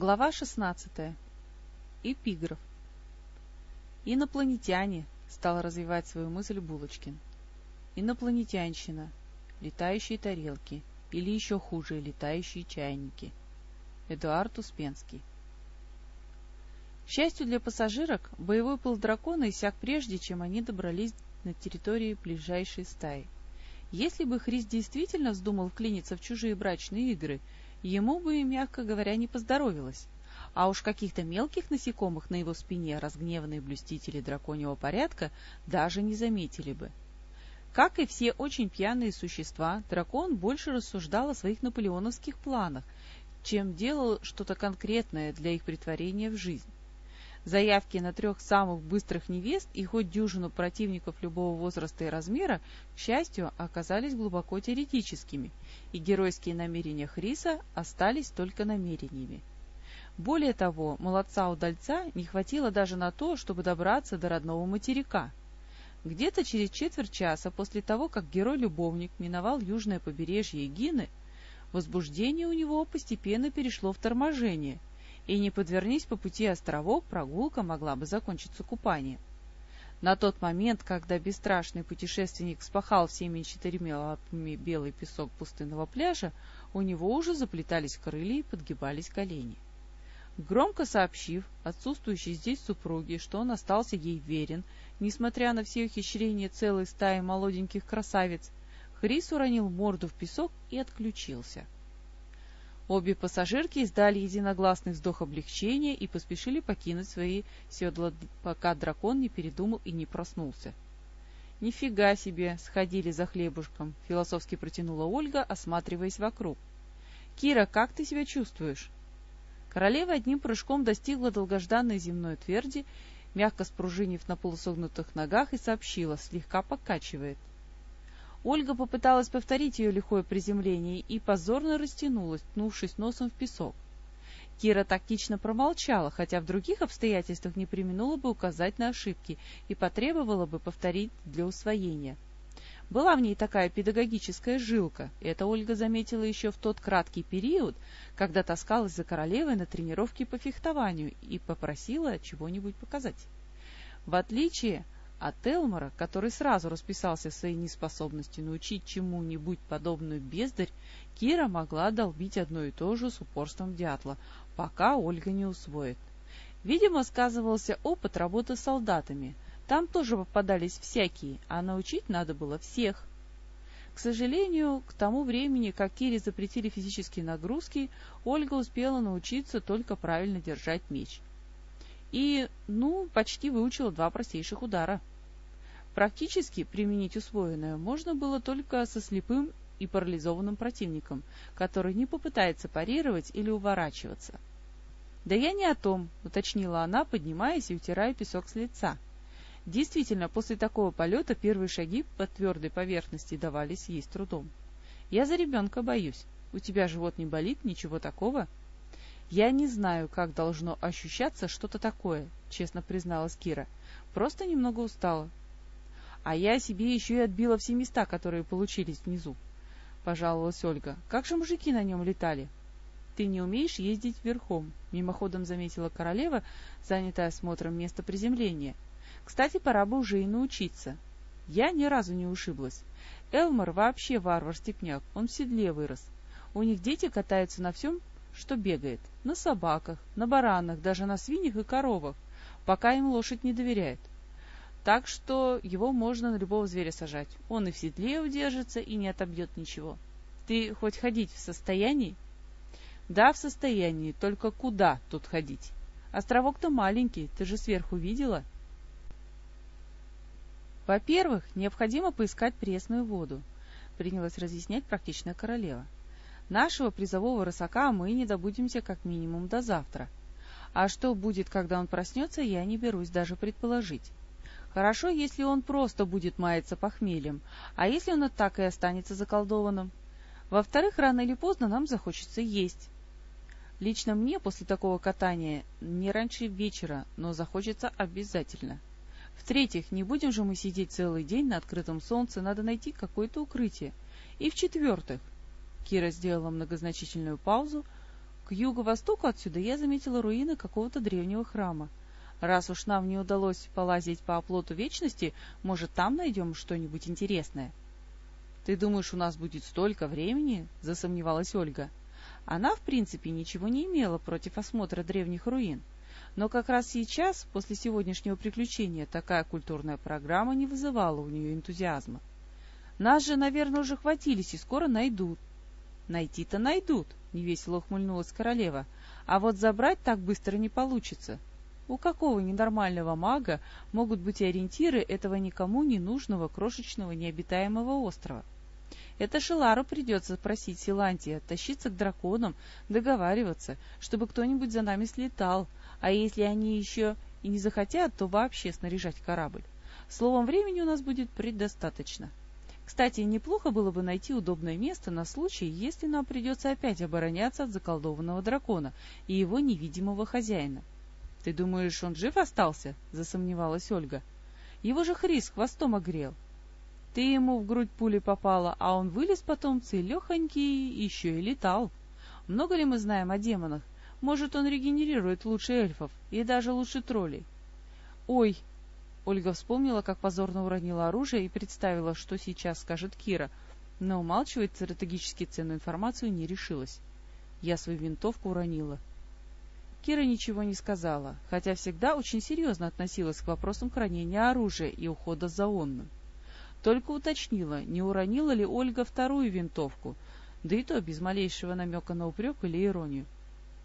Глава 16. Эпиграф. Инопланетяне, стал развивать свою мысль Булочкин. Инопланетянщина, летающие тарелки или еще хуже, летающие чайники. Эдуард Успенский. К счастью для пассажирок, боевой пыл дракона иссяк прежде, чем они добрались на территории ближайшей стаи. Если бы Хрис действительно вздумал вклиниться в чужие брачные игры – ему бы, мягко говоря, не поздоровилось. А уж каких-то мелких насекомых на его спине разгневанные блюстители драконьего порядка даже не заметили бы. Как и все очень пьяные существа, дракон больше рассуждал о своих наполеоновских планах, чем делал что-то конкретное для их притворения в жизнь. Заявки на трех самых быстрых невест и хоть дюжину противников любого возраста и размера, к счастью, оказались глубоко теоретическими, и геройские намерения Хриса остались только намерениями. Более того, молодца-удальца не хватило даже на то, чтобы добраться до родного материка. Где-то через четверть часа после того, как герой-любовник миновал южное побережье Эгины, возбуждение у него постепенно перешло в торможение – и не подвернись по пути островок, прогулка могла бы закончиться купанием. На тот момент, когда бесстрашный путешественник спахал всеми четырьмя лапами белый песок пустынного пляжа, у него уже заплетались крылья и подгибались колени. Громко сообщив отсутствующей здесь супруге, что он остался ей верен, несмотря на все ухищрения целой стаи молоденьких красавиц, Хрис уронил морду в песок и отключился. — Обе пассажирки издали единогласный вздох облегчения и поспешили покинуть свои седла, пока дракон не передумал и не проснулся. «Нифига себе!» — сходили за хлебушком, — философски протянула Ольга, осматриваясь вокруг. «Кира, как ты себя чувствуешь?» Королева одним прыжком достигла долгожданной земной тверди, мягко спружинив на полусогнутых ногах, и сообщила, слегка покачивает. Ольга попыталась повторить ее лихое приземление и позорно растянулась, ткнувшись носом в песок. Кира тактично промолчала, хотя в других обстоятельствах не применула бы указать на ошибки и потребовала бы повторить для усвоения. Была в ней такая педагогическая жилка, и это Ольга заметила еще в тот краткий период, когда таскалась за королевой на тренировки по фехтованию и попросила чего-нибудь показать. В отличие а Телмора, который сразу расписался в своей неспособности научить чему-нибудь подобную бездарь, Кира могла долбить одно и то же с упорством дятла, пока Ольга не усвоит. Видимо, сказывался опыт работы с солдатами. Там тоже попадались всякие, а научить надо было всех. К сожалению, к тому времени, как Кире запретили физические нагрузки, Ольга успела научиться только правильно держать меч и, ну, почти выучила два простейших удара. Практически применить усвоенное можно было только со слепым и парализованным противником, который не попытается парировать или уворачиваться. «Да я не о том», — уточнила она, поднимаясь и утирая песок с лица. Действительно, после такого полета первые шаги по твердой поверхности давались ей с трудом. «Я за ребенка боюсь. У тебя живот не болит, ничего такого?» «Я не знаю, как должно ощущаться что-то такое», — честно призналась Кира. «Просто немного устала». «А я себе еще и отбила все места, которые получились внизу», — пожаловалась Ольга. «Как же мужики на нем летали?» «Ты не умеешь ездить верхом», — мимоходом заметила королева, занятая осмотром места приземления. «Кстати, пора бы уже и научиться». Я ни разу не ушиблась. Элмор вообще варвар-степняк, он в седле вырос. У них дети катаются на всем, что бегает. На собаках, на баранах, даже на свиньях и коровах, пока им лошадь не доверяет. Так что его можно на любого зверя сажать. Он и в седле удержится, и не отобьет ничего. Ты хоть ходить в состоянии? Да, в состоянии, только куда тут ходить? Островок-то маленький, ты же сверху видела? Во-первых, необходимо поискать пресную воду, принялась разъяснять практичная королева. Нашего призового рысака мы не добудемся как минимум до завтра. А что будет, когда он проснется, я не берусь даже предположить. Хорошо, если он просто будет маяться похмельем, а если он так и останется заколдованным? Во-вторых, рано или поздно нам захочется есть. Лично мне после такого катания не раньше вечера, но захочется обязательно. В-третьих, не будем же мы сидеть целый день на открытом солнце, надо найти какое-то укрытие. И в-четвертых, Кира сделала многозначительную паузу. К юго-востоку отсюда я заметила руины какого-то древнего храма. Раз уж нам не удалось полазить по оплоту вечности, может, там найдем что-нибудь интересное. — Ты думаешь, у нас будет столько времени? — засомневалась Ольга. Она, в принципе, ничего не имела против осмотра древних руин. Но как раз сейчас, после сегодняшнего приключения, такая культурная программа не вызывала у нее энтузиазма. Нас же, наверное, уже хватились и скоро найдут. Найти-то найдут, — невесело ухмыльнулась королева, — а вот забрать так быстро не получится. У какого ненормального мага могут быть ориентиры этого никому не нужного крошечного необитаемого острова? Это Шелару придется просить Силантия тащиться к драконам, договариваться, чтобы кто-нибудь за нами слетал, а если они еще и не захотят, то вообще снаряжать корабль. Словом, времени у нас будет предостаточно. Кстати, неплохо было бы найти удобное место на случай, если нам придется опять обороняться от заколдованного дракона и его невидимого хозяина. — Ты думаешь, он жив остался? — засомневалась Ольга. — Его же Хрис хвостом огрел. Ты ему в грудь пули попала, а он вылез потом целехонький, еще и летал. Много ли мы знаем о демонах? Может, он регенерирует лучше эльфов и даже лучше троллей. Ой! Ольга вспомнила, как позорно уронила оружие и представила, что сейчас скажет Кира, но умалчивать стратегически ценную информацию не решилась. Я свою винтовку уронила. Кира ничего не сказала, хотя всегда очень серьезно относилась к вопросам хранения оружия и ухода за онным. Только уточнила, не уронила ли Ольга вторую винтовку, да и то без малейшего намека на упрек или иронию.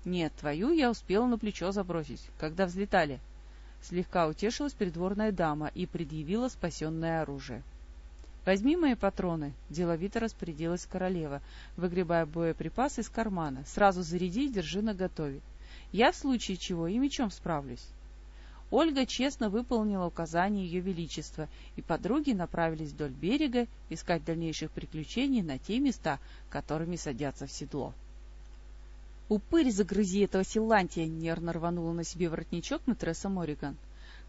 «Нет, твою я успела на плечо забросить, когда взлетали». Слегка утешилась придворная дама и предъявила спасенное оружие. «Возьми мои патроны», — деловито распорядилась королева, выгребая боеприпасы из кармана. «Сразу заряди и держи наготове. Я в случае чего и мечом справлюсь. Ольга честно выполнила указания Ее Величества, и подруги направились вдоль берега искать дальнейших приключений на те места, которыми садятся в седло. «Упырь, загрызи этого Силантия!» — нервно рванула на себе воротничок матресса Мориган.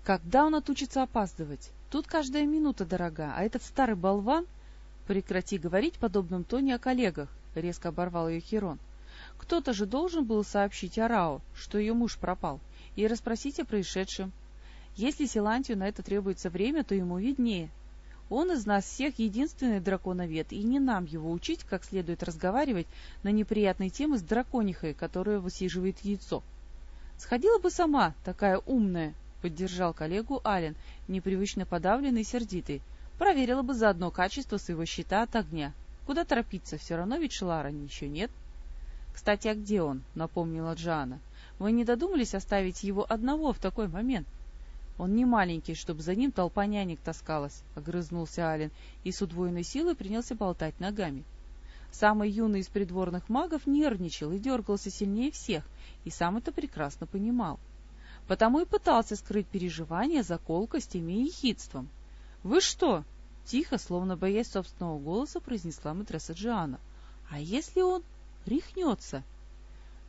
«Когда он отучится опаздывать? Тут каждая минута дорога, а этот старый болван...» «Прекрати говорить в подобном тоне о коллегах», — резко оборвал ее Херон. Кто-то же должен был сообщить Арао, что ее муж пропал, и расспросить о происшедшем. Если Силантию на это требуется время, то ему виднее. Он из нас всех единственный драконовед, и не нам его учить, как следует разговаривать на неприятные темы с драконихой, которая высиживает яйцо. «Сходила бы сама, такая умная», — поддержал коллегу Ален, непривычно подавленный и сердитый. «Проверила бы заодно качество своего щита от огня. Куда торопиться, все равно ведь Шелара еще нет». «Кстати, а где он?» — напомнила Джана. «Вы не додумались оставить его одного в такой момент?» «Он не маленький, чтобы за ним толпа нянек таскалась», — огрызнулся Ален и с удвоенной силой принялся болтать ногами. Самый юный из придворных магов нервничал и дергался сильнее всех, и сам это прекрасно понимал. Потому и пытался скрыть переживания за колкостями и ехидством. «Вы что?» — тихо, словно боясь собственного голоса, произнесла матресса Джиана. «А если он...» рехнется.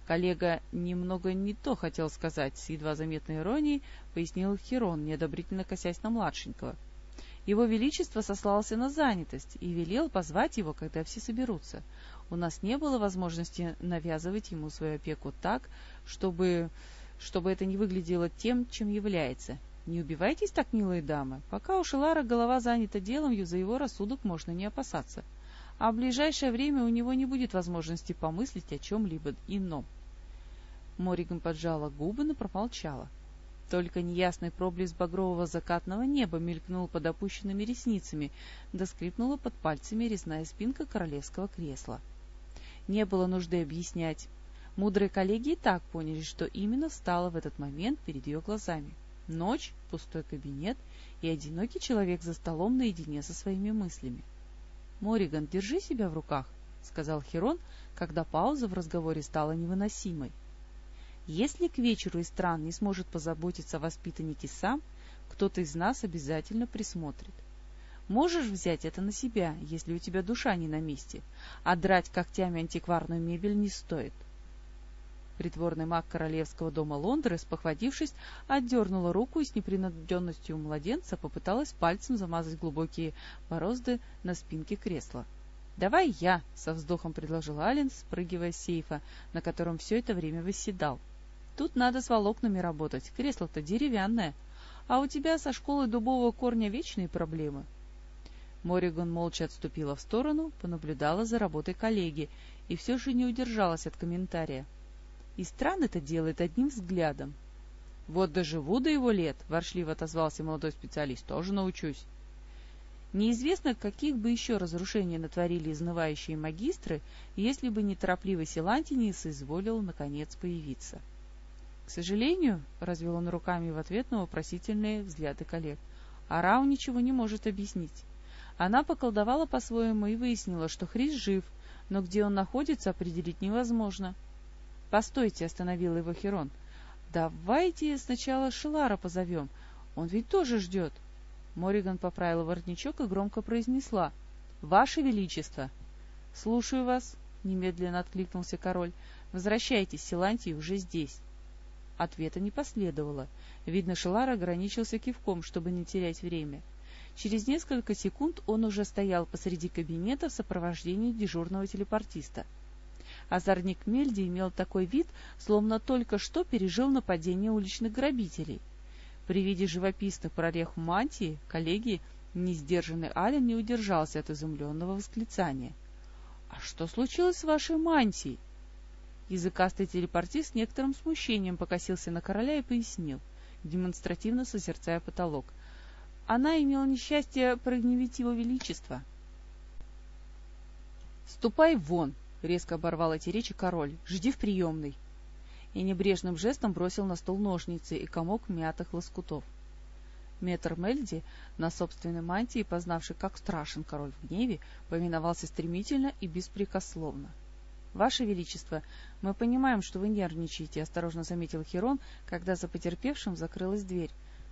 Коллега немного не то хотел сказать, с едва заметной иронией пояснил Херон, неодобрительно косясь на младшенького. Его Величество сослался на занятость и велел позвать его, когда все соберутся. У нас не было возможности навязывать ему свою опеку так, чтобы, чтобы это не выглядело тем, чем является. Не убивайтесь так, милые дамы. Пока у Шелара голова занята делом, за его рассудок можно не опасаться а в ближайшее время у него не будет возможности помыслить о чем-либо ином. Мориган поджала губы, но промолчала. Только неясный проблеск багрового закатного неба мелькнул под опущенными ресницами, да скрипнула под пальцами резная спинка королевского кресла. Не было нужды объяснять. Мудрые коллеги и так поняли, что именно стало в этот момент перед ее глазами. Ночь, пустой кабинет и одинокий человек за столом наедине со своими мыслями. Мориган, держи себя в руках, — сказал Херон, когда пауза в разговоре стала невыносимой. Если к вечеру из стран не сможет позаботиться о воспитаннике сам, кто-то из нас обязательно присмотрит. Можешь взять это на себя, если у тебя душа не на месте, а драть когтями антикварную мебель не стоит. Притворный маг королевского дома Лондры, спохватившись, отдернула руку и с непринужденностью младенца попыталась пальцем замазать глубокие борозды на спинке кресла. «Давай я», — со вздохом предложил Ален, спрыгивая с сейфа, на котором все это время восседал. «Тут надо с волокнами работать, кресло-то деревянное, а у тебя со школой дубового корня вечные проблемы». Мориган молча отступила в сторону, понаблюдала за работой коллеги и все же не удержалась от комментария. И странно это делает одним взглядом. «Вот доживу до его лет», — воршливо отозвался молодой специалист, — «тоже научусь». Неизвестно, каких бы еще разрушений натворили изнывающие магистры, если бы неторопливый Силантий соизволил, наконец, появиться. — К сожалению, — развел он руками в ответ на вопросительные взгляды коллег, — Арау ничего не может объяснить. Она поколдовала по-своему и выяснила, что Хрис жив, но где он находится, определить невозможно. — Постойте, — остановил его Херон. — Давайте сначала Шилара позовем. Он ведь тоже ждет. Мориган поправила воротничок и громко произнесла. — Ваше Величество! — Слушаю вас, — немедленно откликнулся король. — Возвращайтесь, Силантий уже здесь. Ответа не последовало. Видно, Шилар ограничился кивком, чтобы не терять время. — Через несколько секунд он уже стоял посреди кабинета в сопровождении дежурного телепортиста. Озорник Мельди имел такой вид, словно только что пережил нападение уличных грабителей. При виде живописных прорех мантии коллеги, несдержанный Ален не удержался от изумленного восклицания. — А что случилось с вашей мантией? Языкастый телепортист с некоторым смущением покосился на короля и пояснил, демонстративно созерцая потолок — она имела несчастье прогневить его величество. «Ступай вон!» — резко оборвал эти речи король. «Жди в приемной!» И небрежным жестом бросил на стол ножницы и комок мятых лоскутов. Метр Мельди, на собственной мантии, познавший, как страшен король в гневе, повиновался стремительно и беспрекословно. — Ваше Величество, мы понимаем, что вы нервничаете, — осторожно заметил Херон, когда за потерпевшим закрылась дверь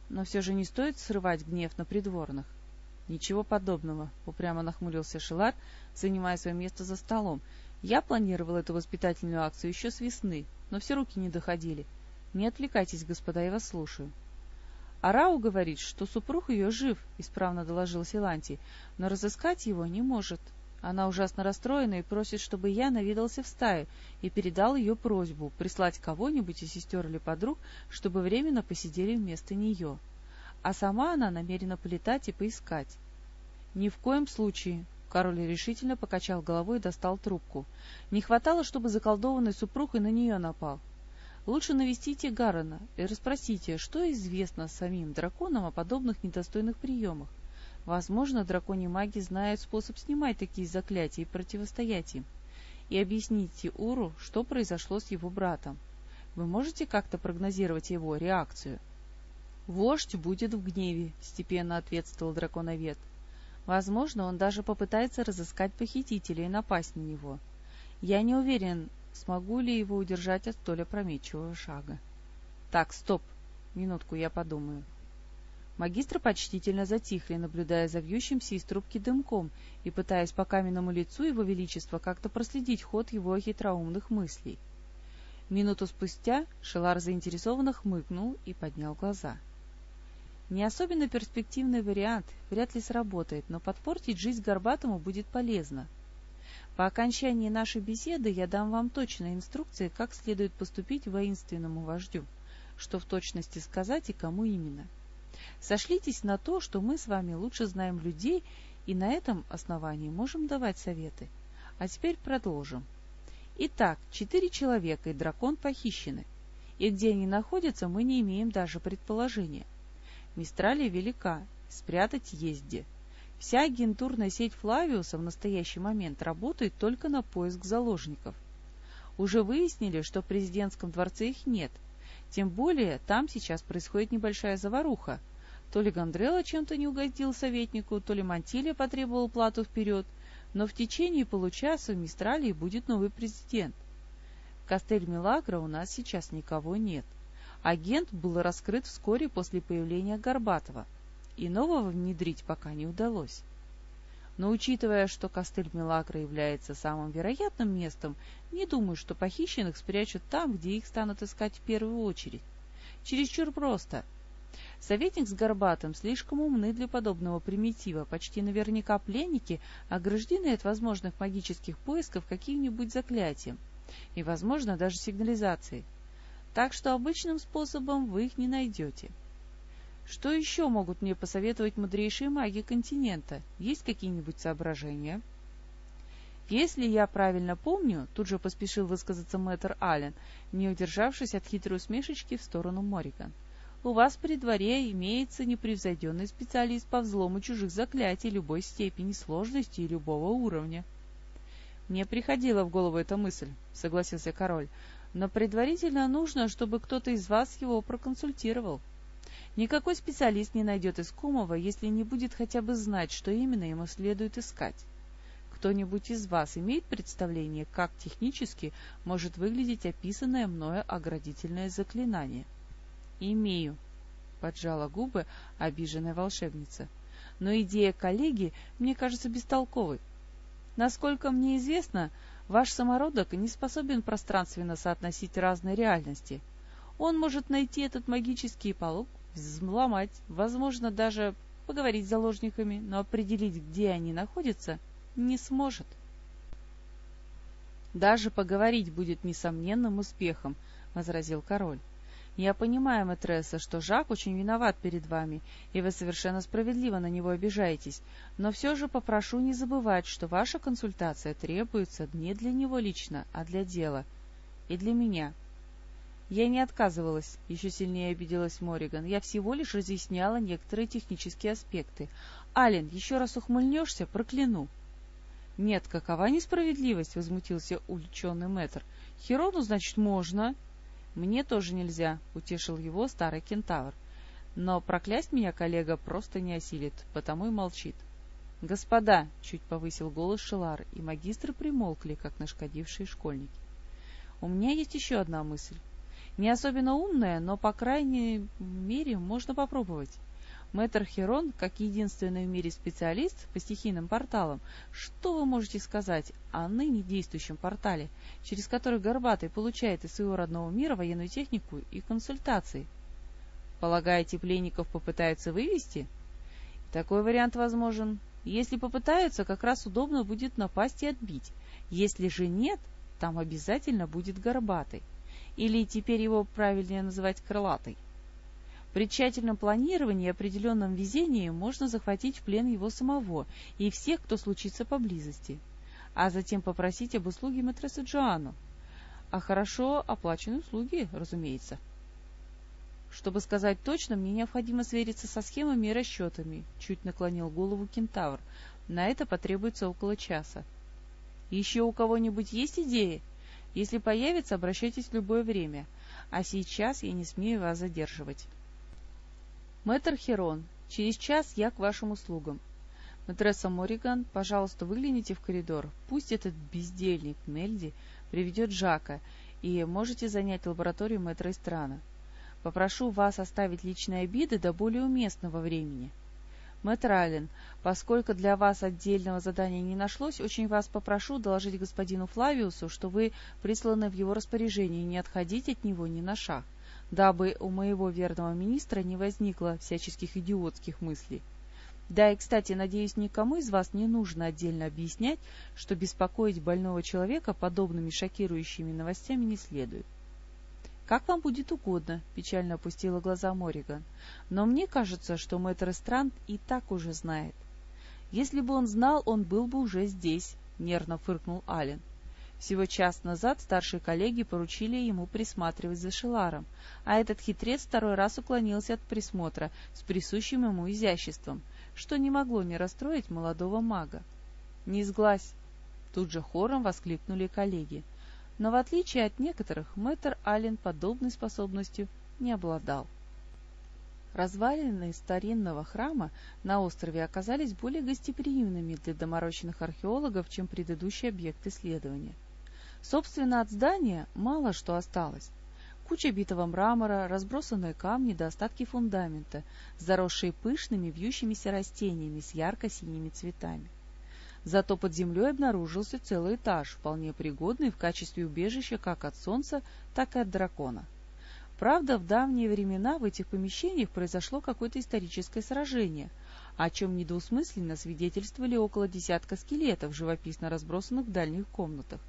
но все же не стоит срывать гнев на придворных. — Ничего подобного, — упрямо нахмурился Шелар, занимая свое место за столом. — Я планировал эту воспитательную акцию еще с весны, но все руки не доходили. Не отвлекайтесь, господа, я вас слушаю. — Арау говорит, что супруг ее жив, — исправно доложил Силантий, — но разыскать его не может. — она ужасно расстроена и просит, чтобы я наведался в стаю и передал ее просьбу прислать кого-нибудь из сестер или подруг, чтобы временно посидели вместо нее. А сама она намерена полетать и поискать. Ни в коем случае. Король решительно покачал головой и достал трубку. Не хватало, чтобы заколдованный супруг и на нее напал. Лучше навестите Гаррена и расспросите, что известно самим драконам о подобных недостойных приемах. Возможно, драконьи маги знают способ снимать такие заклятия и противостоять им. И объясните Уру, что произошло с его братом. Вы можете как-то прогнозировать его реакцию? «Вождь будет в гневе», — степенно ответствовал драконовед. «Возможно, он даже попытается разыскать похитителя и напасть на него. Я не уверен, смогу ли его удержать от столь опрометчивого шага». «Так, стоп. Минутку, я подумаю». Магистры почтительно затихли, наблюдая за вьющимся из трубки дымком и пытаясь по каменному лицу его величества как-то проследить ход его хитроумных мыслей. Минуту спустя Шелар заинтересованно хмыкнул и поднял глаза. Не особенно перспективный вариант, вряд ли сработает, но подпортить жизнь Горбатому будет полезно. По окончании нашей беседы я дам вам точные инструкции, как следует поступить воинственному вождю, что в точности сказать и кому именно. — Сошлитесь на то, что мы с вами лучше знаем людей и на этом основании можем давать советы. А теперь продолжим. Итак, четыре человека и дракон похищены. И где они находятся, мы не имеем даже предположения. Мистралия велика, спрятать есть где. Вся агентурная сеть Флавиуса в настоящий момент работает только на поиск заложников. Уже выяснили, что в президентском дворце их нет. Тем более там сейчас происходит небольшая заваруха – то ли Гондрелла чем-то не угодил советнику, то ли Мантилья потребовал плату вперед, но в течение получаса в Мистралии будет новый президент. В Кастель-Милагро у нас сейчас никого нет. Агент был раскрыт вскоре после появления Горбатова, и нового внедрить пока не удалось. Но учитывая, что Кастель-Милагро является самым вероятным местом, не думаю, что похищенных спрячут там, где их станут искать в первую очередь. Чересчур просто — Советник с Горбатым слишком умны для подобного примитива, почти наверняка пленники ограждены от возможных магических поисков каким-нибудь заклятием и, возможно, даже сигнализацией. Так что обычным способом вы их не найдете. Что еще могут мне посоветовать мудрейшие маги континента? Есть какие-нибудь соображения? Если я правильно помню, тут же поспешил высказаться мэтр Аллен, не удержавшись от хитрой усмешечки в сторону Мориган. У вас при дворе имеется непревзойденный специалист по взлому чужих заклятий любой степени сложности и любого уровня. Мне приходила в голову эта мысль, согласился король, но предварительно нужно, чтобы кто-то из вас его проконсультировал. Никакой специалист не найдет искомого, если не будет хотя бы знать, что именно ему следует искать. Кто-нибудь из вас имеет представление, как технически может выглядеть описанное мною оградительное заклинание? «Имею», — поджала губы обиженная волшебница. «Но идея коллеги мне кажется бестолковой. Насколько мне известно, ваш самородок не способен пространственно соотносить разные реальности. Он может найти этот магический полог, взломать, возможно, даже поговорить с заложниками, но определить, где они находятся, не сможет. «Даже поговорить будет несомненным успехом», — возразил король. «Я понимаю, матресса, что Жак очень виноват перед вами, и вы совершенно справедливо на него обижаетесь, но все же попрошу не забывать, что ваша консультация требуется не для него лично, а для дела. И для меня. Я не отказывалась, еще сильнее обиделась Мориган. Я всего лишь разъясняла некоторые технические аспекты. Ален, еще раз ухмыльнешься, прокляну. Нет, какова несправедливость, возмутился увлеченный мэтр. Херону, значит, можно. Мне тоже нельзя, утешил его старый кентавр. Но проклясть меня коллега просто не осилит, потому и молчит. «Господа!» — чуть повысил голос Шелар, и магистры примолкли, как нашкодившие школьники. «У меня есть еще одна мысль. Не особенно умная, но, по крайней мере, можно попробовать. Мэтр Херон, как единственный в мире специалист по стихийным порталам, что вы можете сказать о ныне действующем портале, через который Горбатый получает из своего родного мира военную технику и консультации? Полагаете, пленников попытаются вывести? Такой вариант возможен. Если попытаются, как раз удобно будет напасть и отбить. Если же нет, там обязательно будет Горбатый или теперь его правильнее называть крылатой. При тщательном планировании и определенном везении можно захватить в плен его самого и всех, кто случится поблизости, а затем попросить об услуге матресса Джоанну. А хорошо оплаченные услуги, разумеется. Чтобы сказать точно, мне необходимо свериться со схемами и расчетами, чуть наклонил голову кентавр. На это потребуется около часа. Еще у кого-нибудь есть идеи? Если появится, обращайтесь в любое время. А сейчас я не смею вас задерживать. Мэтр Херон, через час я к вашим услугам. Матресса Мориган, пожалуйста, выгляните в коридор. Пусть этот бездельник Нельди приведет Жака, и можете занять лабораторию мэтра Истрана. Попрошу вас оставить личные обиды до более уместного времени. Мэтр Аллен, поскольку для вас отдельного задания не нашлось, очень вас попрошу доложить господину Флавиусу, что вы присланы в его распоряжение и не отходить от него ни на шаг, дабы у моего верного министра не возникло всяческих идиотских мыслей. Да и, кстати, надеюсь, никому из вас не нужно отдельно объяснять, что беспокоить больного человека подобными шокирующими новостями не следует. «Как вам будет угодно», — печально опустила глаза Мориган. «Но мне кажется, что мэтр Эстрант и так уже знает». «Если бы он знал, он был бы уже здесь», — нервно фыркнул Ален. Всего час назад старшие коллеги поручили ему присматривать за Шеларом, а этот хитрец второй раз уклонился от присмотра с присущим ему изяществом, что не могло не расстроить молодого мага. «Не сглазь!» — тут же хором воскликнули коллеги но в отличие от некоторых, мэтр Аллен подобной способностью не обладал. Развалины старинного храма на острове оказались более гостеприимными для доморощенных археологов, чем предыдущий объект исследования. Собственно, от здания мало что осталось. Куча битого мрамора, разбросанные камни до остатки фундамента, заросшие пышными вьющимися растениями с ярко-синими цветами. Зато под землей обнаружился целый этаж, вполне пригодный в качестве убежища как от солнца, так и от дракона. Правда, в давние времена в этих помещениях произошло какое-то историческое сражение, о чем недвусмысленно свидетельствовали около десятка скелетов, живописно разбросанных в дальних комнатах.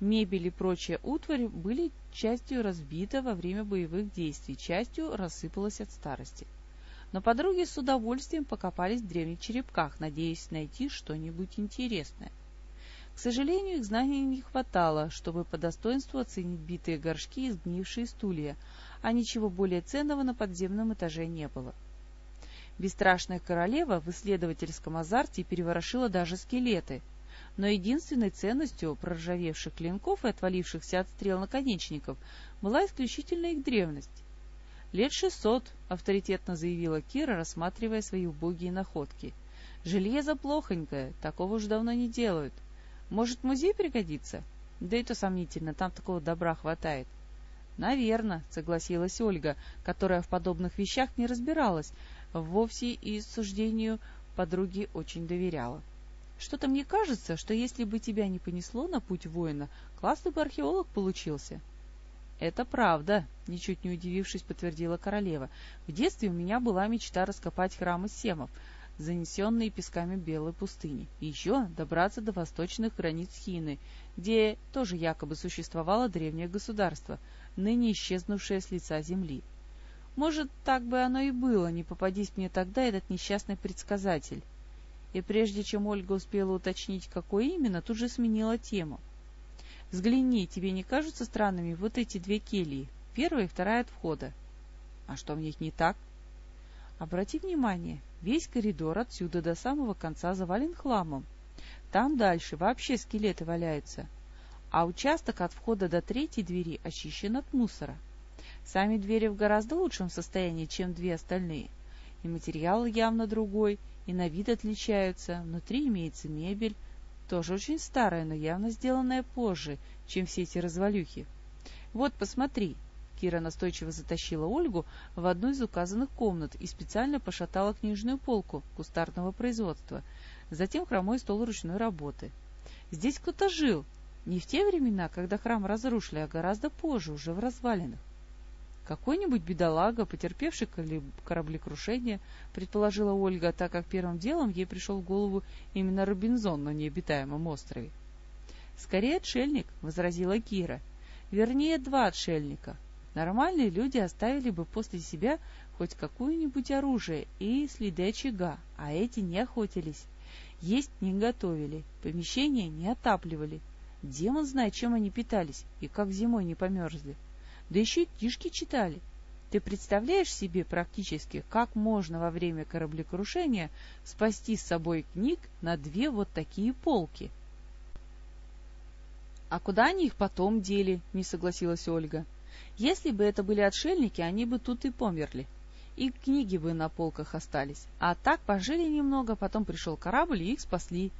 Мебель и прочая утварь были частью разбита во время боевых действий, частью рассыпалась от старости. Но подруги с удовольствием покопались в древних черепках, надеясь найти что-нибудь интересное. К сожалению, их знаний не хватало, чтобы по достоинству оценить битые горшки и сгнившие стулья, а ничего более ценного на подземном этаже не было. Бесстрашная королева в исследовательском азарте переворошила даже скелеты, но единственной ценностью проржавевших клинков и отвалившихся от стрел наконечников была исключительно их древность. «Лет шестьсот», — авторитетно заявила Кира, рассматривая свои убогие находки. «Железо плохонькое, такого уж давно не делают. Может, музей пригодится? Да это сомнительно, там такого добра хватает. Наверно, согласилась Ольга, которая в подобных вещах не разбиралась, вовсе и суждению подруги очень доверяла. Что-то мне кажется, что если бы тебя не понесло на путь воина, классный бы археолог получился. Это правда, ничуть не удивившись, подтвердила королева. В детстве у меня была мечта раскопать храм из семов, занесенные песками белой пустыни, и еще добраться до восточных границ Хины, где тоже якобы существовало древнее государство, ныне исчезнувшее с лица земли. Может, так бы оно и было, не попадись мне тогда этот несчастный предсказатель. И прежде чем Ольга успела уточнить, какой именно, тут же сменила тему. «Взгляни, тебе не кажутся странными вот эти две кельи, первая и вторая от входа?» «А что в них не так?» Обрати внимание, весь коридор отсюда до самого конца завален хламом. Там дальше вообще скелеты валяются. А участок от входа до третьей двери очищен от мусора. Сами двери в гораздо лучшем состоянии, чем две остальные. И материал явно другой, и на вид отличаются. Внутри имеется мебель, тоже очень старая, но явно сделанная позже, чем все эти развалюхи. Вот, посмотри, Кира настойчиво затащила Ольгу в одну из указанных комнат и специально пошатала книжную полку кустарного производства, затем хромой стол ручной работы. Здесь кто-то жил, не в те времена, когда храм разрушили, а гораздо позже, уже в развалинах. Какой-нибудь бедолага, потерпевший кораблекрушение, предположила Ольга, так как первым делом ей пришел в голову именно Робинзон на необитаемом острове. «Скорее отшельник», — возразила Кира. «Вернее, два отшельника. Нормальные люди оставили бы после себя хоть какое-нибудь оружие и следы очага, а эти не охотились. Есть не готовили, помещения не отапливали. Демон знает, чем они питались и как зимой не померзли. Да еще и книжки читали. Ты представляешь себе практически, как можно во время кораблекрушения спасти с собой книг на две вот такие полки? — А куда они их потом дели? — не согласилась Ольга. — если бы это были отшельники, они бы тут и померли. И книги бы на полках остались. А так пожили немного, потом пришел корабль, и их спасли.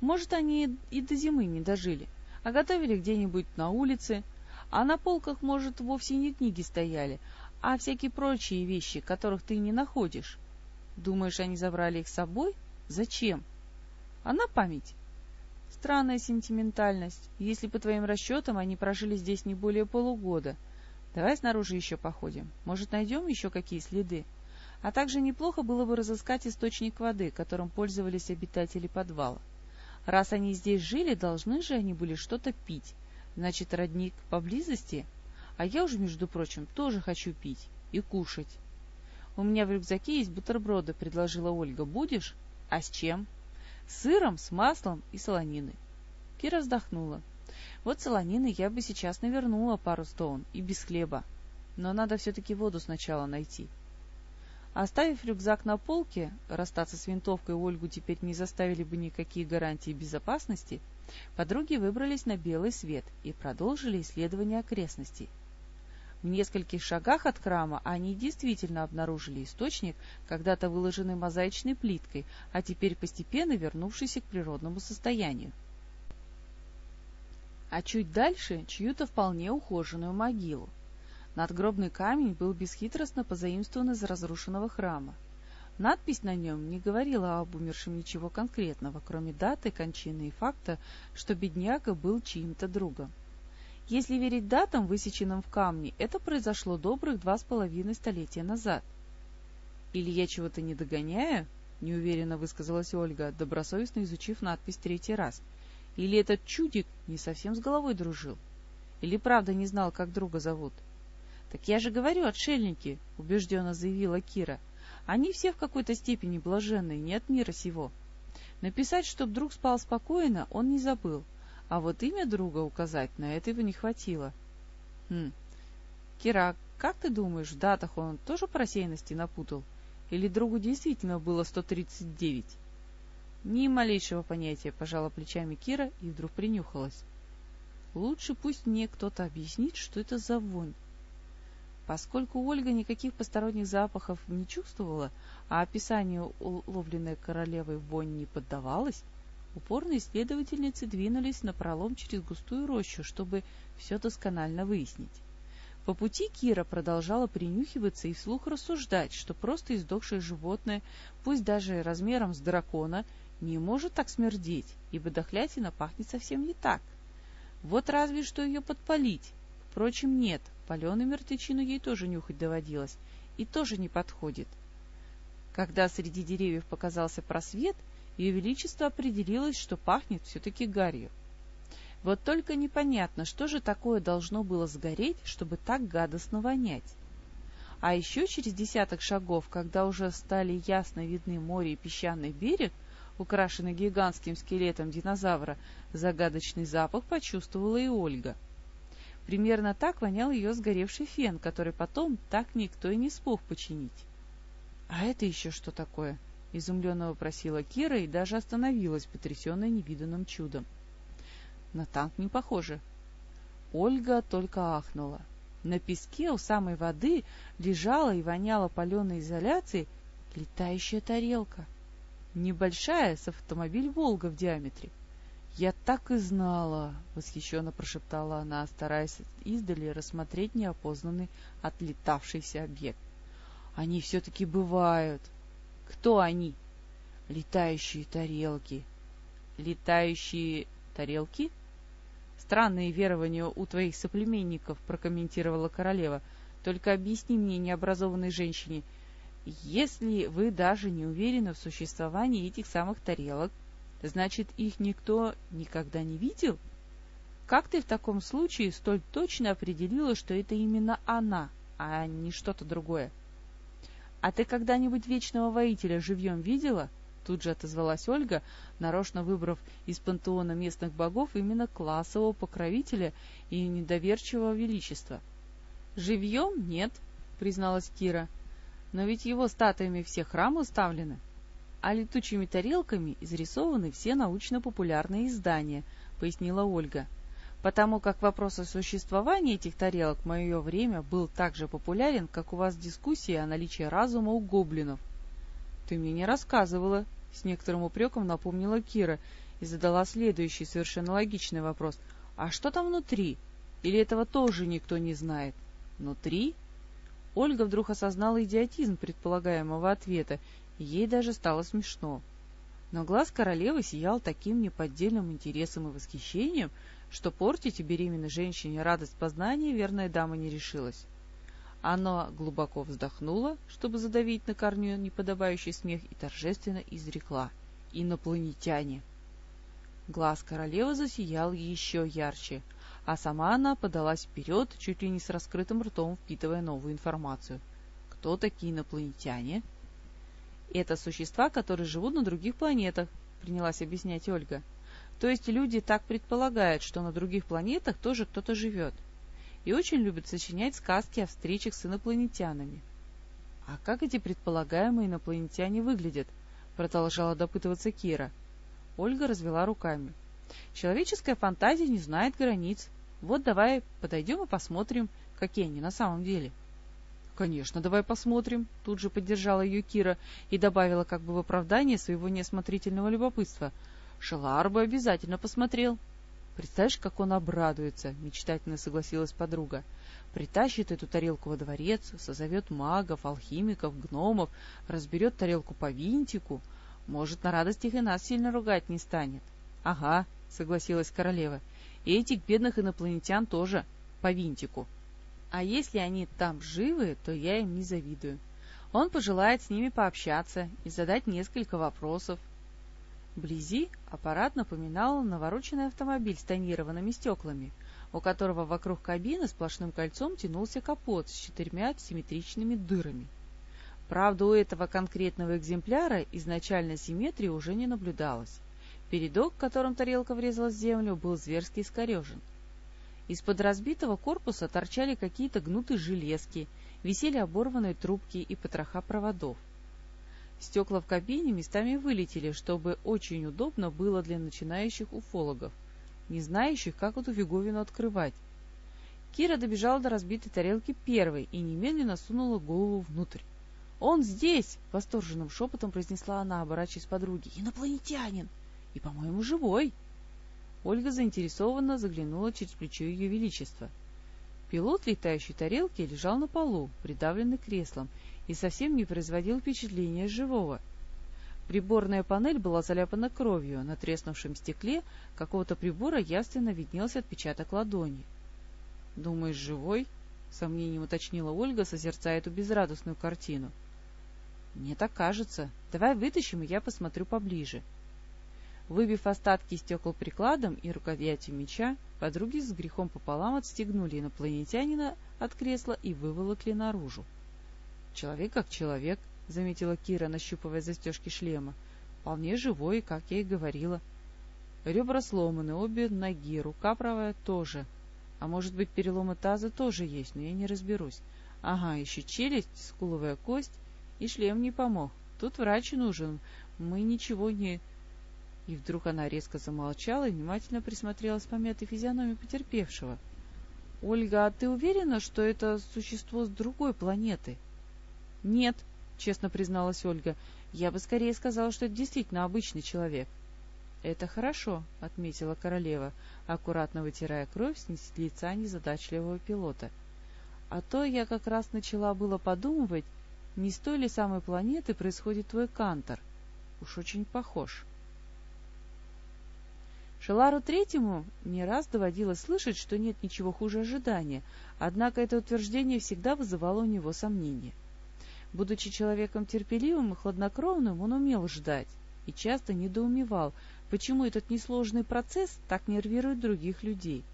Может, они и до зимы не дожили, а готовили где-нибудь на улице. А на полках, может, вовсе не книги стояли, а всякие прочие вещи, которых ты не находишь. Думаешь, они забрали их с собой? Зачем? А на память. Странная сентиментальность. Если по твоим расчетам они прожили здесь не более полугода — Давай снаружи еще походим. Может, найдем еще какие следы? А также неплохо было бы разыскать источник воды, которым пользовались обитатели подвала. Раз они здесь жили, должны же они были что-то пить. Значит, родник поблизости? А я уже, между прочим, тоже хочу пить и кушать. У меня в рюкзаке есть бутерброды, предложила Ольга. Будешь? А с чем? С сыром, с маслом и солониной. Кира вздохнула. Вот солонины я бы сейчас навернула пару стоун и без хлеба. Но надо все-таки воду сначала найти. Оставив рюкзак на полке, расстаться с винтовкой Ольгу теперь не заставили бы никакие гарантии безопасности, подруги выбрались на белый свет и продолжили исследование окрестностей. В нескольких шагах от храма они действительно обнаружили источник, когда-то выложенный мозаичной плиткой, а теперь постепенно вернувшийся к природному состоянию а чуть дальше чью-то вполне ухоженную могилу. Надгробный камень был бесхитростно позаимствован из разрушенного храма. Надпись на нем не говорила об умершем ничего конкретного, кроме даты кончины и факта, что бедняга был чьим-то другом. Если верить датам, высеченным в камне, это произошло добрых два с половиной столетия назад. Или я чего-то не догоняю? — неуверенно высказалась Ольга, добросовестно изучив надпись третий раз. Или этот чудик не совсем с головой дружил? Или правда не знал, как друга зовут? — Так я же говорю, отшельники, — убежденно заявила Кира. — Они все в какой-то степени блаженные, не от мира сего. Написать, чтоб друг спал спокойно, он не забыл, а вот имя друга указать на это его не хватило. — Хм. Кира, как ты думаешь, в датах он тоже по рассеянности напутал? — или другу действительно было 139? Ни малейшего понятия, пожала плечами Кира и вдруг принюхалась. Лучше пусть мне кто-то объяснит, что это за вонь. Поскольку Ольга никаких посторонних запахов не чувствовала, а описанию уловленной королевой вонь не поддавалась, упорные исследовательницы двинулись на пролом через густую рощу, чтобы все досконально выяснить. По пути Кира продолжала принюхиваться и вслух рассуждать, что просто издохшее животное, пусть даже размером с дракона, не может так смердеть, ибо дохлятина пахнет совсем не так. Вот разве что ее подпалить. Впрочем, нет, паленую мертвечину ей тоже нюхать доводилось, и тоже не подходит. Когда среди деревьев показался просвет, ее величество определилось, что пахнет все-таки гарью. Вот только непонятно, что же такое должно было сгореть, чтобы так гадостно вонять. А еще через десяток шагов, когда уже стали ясно видны море и песчаный берег, украшенный гигантским скелетом динозавра, загадочный запах почувствовала и Ольга. Примерно так вонял ее сгоревший фен, который потом так никто и не смог починить. — А это еще что такое? — изумленно вопросила Кира и даже остановилась, потрясенная невиданным чудом. — на танк не похоже. Ольга только ахнула. На песке у самой воды лежала и воняла паленой изоляцией летающая тарелка. Небольшая, с автомобиль «Волга» в диаметре. «Я так и знала!» — восхищенно прошептала она, стараясь издали рассмотреть неопознанный отлетавшийся объект. «Они все-таки бывают!» «Кто они?» «Летающие тарелки!» «Летающие тарелки?» странные верования у твоих соплеменников, — прокомментировала королева. — Только объясни мне, необразованной женщине, если вы даже не уверены в существовании этих самых тарелок, значит, их никто никогда не видел? Как ты в таком случае столь точно определила, что это именно она, а не что-то другое? А ты когда-нибудь вечного воителя живьем видела? — Тут же отозвалась Ольга, нарочно выбрав из пантеона местных богов именно классового покровителя и недоверчивого величества. «Живьем нет», — призналась Кира, — «но ведь его статуями все храмы уставлены, а летучими тарелками изрисованы все научно-популярные издания», — пояснила Ольга потому как вопрос о существовании этих тарелок в мое время был так же популярен, как у вас дискуссии о наличии разума у гоблинов. «Ты мне не рассказывала», — с некоторым упреком напомнила Кира и задала следующий совершенно логичный вопрос. «А что там внутри? Или этого тоже никто не знает?» «Внутри?» Ольга вдруг осознала идиотизм предполагаемого ответа, ей даже стало смешно. Но глаз королевы сиял таким неподдельным интересом и восхищением, что портить беременной женщине радость познания верная дама не решилась. Она глубоко вздохнула, чтобы задавить на корню неподобающий смех, и торжественно изрекла «Инопланетяне!». Глаз королевы засиял еще ярче, а сама она подалась вперед, чуть ли не с раскрытым ртом, впитывая новую информацию. Кто такие инопланетяне? Это существа, которые живут на других планетах, принялась объяснять Ольга. То есть люди так предполагают, что на других планетах тоже кто-то живет и очень любят сочинять сказки о встречах с инопланетянами. «А как эти предполагаемые инопланетяне выглядят?» — продолжала допытываться Кира. Ольга развела руками. «Человеческая фантазия не знает границ. Вот давай подойдем и посмотрим, какие они на самом деле». «Конечно, давай посмотрим», — тут же поддержала ее Кира и добавила как бы в оправдание своего неосмотрительного любопытства. «Шелар бы обязательно посмотрел». Представляешь, как он обрадуется, — мечтательно согласилась подруга. Притащит эту тарелку во дворец, созовет магов, алхимиков, гномов, разберет тарелку по винтику. Может, на радость их и нас сильно ругать не станет. — Ага, — согласилась королева. — И этих бедных инопланетян тоже по винтику. А если они там живы, то я им не завидую. Он пожелает с ними пообщаться и задать несколько вопросов. Вблизи аппарат напоминал навороченный автомобиль с тонированными стеклами, у которого вокруг кабины сплошным кольцом тянулся капот с четырьмя симметричными дырами. Правда, у этого конкретного экземпляра изначально симметрии уже не наблюдалось. Передок, которым тарелка врезалась в землю, был зверски искорежен. Из-под разбитого корпуса торчали какие-то гнутые железки, висели оборванные трубки и потроха проводов. Стекла в кабине местами вылетели, чтобы очень удобно было для начинающих уфологов, не знающих, как эту фиговину открывать. Кира добежала до разбитой тарелки первой и немедленно сунула голову внутрь. «Он здесь!» — восторженным шепотом произнесла она, оборачиваясь подруги. «Инопланетянин! И, по-моему, живой!» Ольга заинтересованно заглянула через плечо Ее Величества. Пилот летающей тарелки лежал на полу, придавленный креслом, и совсем не производил впечатления живого. Приборная панель была заляпана кровью, на треснувшем стекле какого-то прибора явственно виднелся отпечаток ладони. — Думаешь, живой? — сомнением уточнила Ольга, созерцая эту безрадостную картину. — Мне так кажется. Давай вытащим, и я посмотрю поближе. — Выбив остатки стекол прикладом и рукоятью меча, подруги с грехом пополам отстегнули инопланетянина от кресла и выволокли наружу. «Человек как человек», — заметила Кира, нащупывая застежки шлема. «Вполне живой, как я и говорила. Ребра сломаны, обе ноги, рука правая тоже. А может быть, переломы таза тоже есть, но я не разберусь. Ага, еще челюсть, скуловая кость, и шлем не помог. Тут врач нужен. Мы ничего не и вдруг она резко замолчала и внимательно присмотрелась к помятой физиономии потерпевшего. — Ольга, а ты уверена, что это существо с другой планеты? — Нет, — честно призналась Ольга. — Я бы скорее сказала, что это действительно обычный человек. — Это хорошо, — отметила королева, аккуратно вытирая кровь с лица незадачливого пилота. — А то я как раз начала было подумывать, не с той ли самой планеты происходит твой кантор. Уж очень похож. — Шелару Третьему не раз доводилось слышать, что нет ничего хуже ожидания, однако это утверждение всегда вызывало у него сомнения. Будучи человеком терпеливым и хладнокровным, он умел ждать и часто недоумевал, почему этот несложный процесс так нервирует других людей.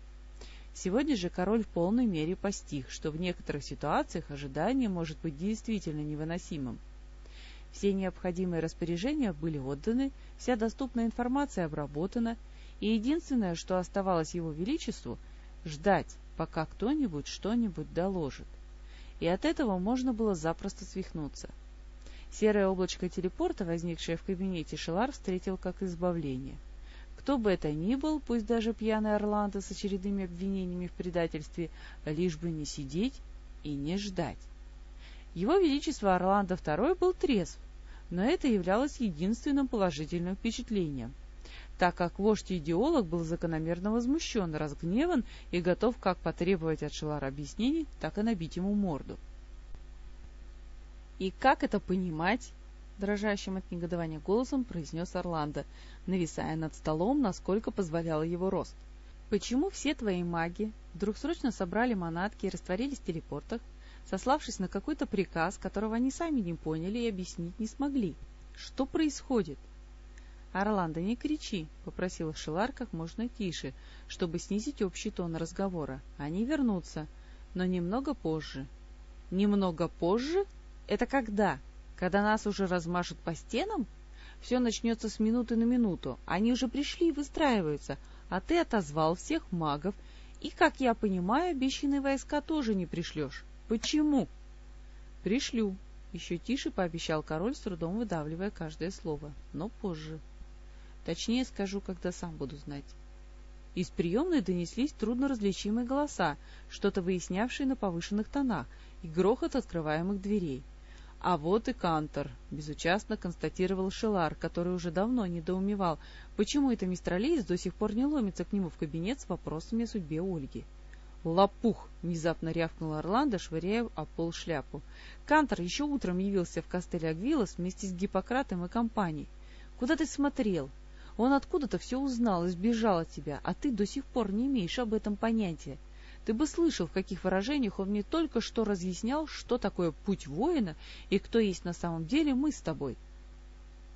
Сегодня же король в полной мере постиг, что в некоторых ситуациях ожидание может быть действительно невыносимым. Все необходимые распоряжения были отданы, вся доступная информация обработана, и единственное, что оставалось его величеству, ждать, пока кто-нибудь что-нибудь доложит. И от этого можно было запросто свихнуться. Серое облачко телепорта, возникшее в кабинете, Шелар встретил как избавление. Кто бы это ни был, пусть даже пьяный Орландо с очередными обвинениями в предательстве, лишь бы не сидеть и не ждать. Его Величество Орландо II был трезв, но это являлось единственным положительным впечатлением – так как вождь-идеолог был закономерно возмущен, разгневан и готов как потребовать от Шелара объяснений, так и набить ему морду. «И как это понимать?» — дрожащим от негодования голосом произнес Орландо, нависая над столом, насколько позволял его рост. «Почему все твои маги вдруг срочно собрали манатки и растворились в телепортах, сославшись на какой-то приказ, которого они сами не поняли и объяснить не смогли? Что происходит?» «Орландо, не кричи», — попросил Шелар как можно тише, чтобы снизить общий тон разговора. «Они вернутся, но немного позже». «Немного позже? Это когда? Когда нас уже размажут по стенам? Все начнется с минуты на минуту. Они уже пришли и выстраиваются, а ты отозвал всех магов, и, как я понимаю, обещанные войска тоже не пришлешь. Почему?» «Пришлю», — еще тише пообещал король, с трудом выдавливая каждое слово, — «но позже». Точнее скажу, когда сам буду знать. Из приемной донеслись трудноразличимые голоса, что-то выяснявшие на повышенных тонах, и грохот открываемых дверей. А вот и Кантор, безучастно констатировал Шелар, который уже давно недоумевал, почему это мистер Алиес до сих пор не ломится к нему в кабинет с вопросами о судьбе Ольги. «Лопух!» — внезапно рявкнул Орландо, швыряя о пол шляпу. Кантор еще утром явился в Кастель Агвилос вместе с Гиппократом и компанией. «Куда ты смотрел? Он откуда-то все узнал и сбежал от тебя, а ты до сих пор не имеешь об этом понятия. Ты бы слышал, в каких выражениях он мне только что разъяснял, что такое путь воина и кто есть на самом деле мы с тобой.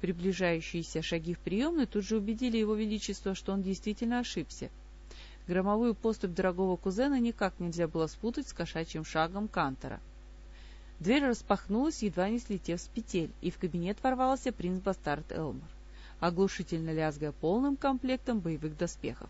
Приближающиеся шаги в приемной тут же убедили его величество, что он действительно ошибся. Громовую поступь дорогого кузена никак нельзя было спутать с кошачьим шагом Кантора. Дверь распахнулась, едва не слетев с петель, и в кабинет ворвался принц Бастард Элмор, оглушительно лязгая полным комплектом боевых доспехов.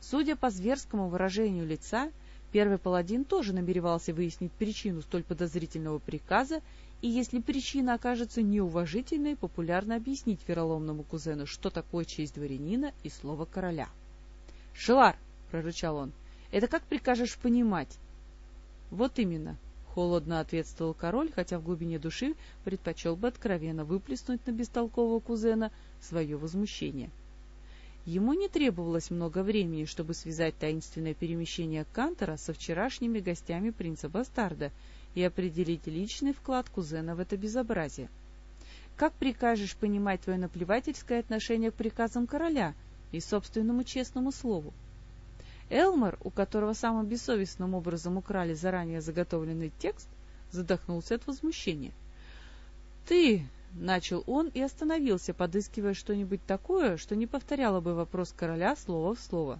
Судя по зверскому выражению лица, первый паладин тоже намеревался выяснить причину столь подозрительного приказа, и если причина окажется неуважительной, популярно объяснить вероломному кузену, что такое честь дворянина и слово короля. — Шелар! — прорычал он. — Это как прикажешь понимать? — Вот именно, — холодно ответствовал король, хотя в глубине души предпочел бы откровенно выплеснуть на бестолкового кузена свое возмущение. Ему не требовалось много времени, чтобы связать таинственное перемещение Кантора со вчерашними гостями принца Бастарда и определить личный вклад кузена в это безобразие. Как прикажешь понимать твое наплевательское отношение к приказам короля и собственному честному слову. Элмор, у которого самым бессовестным образом украли заранее заготовленный текст, задохнулся от возмущения. «Ты!» — начал он и остановился, подыскивая что-нибудь такое, что не повторяло бы вопрос короля слово в слово.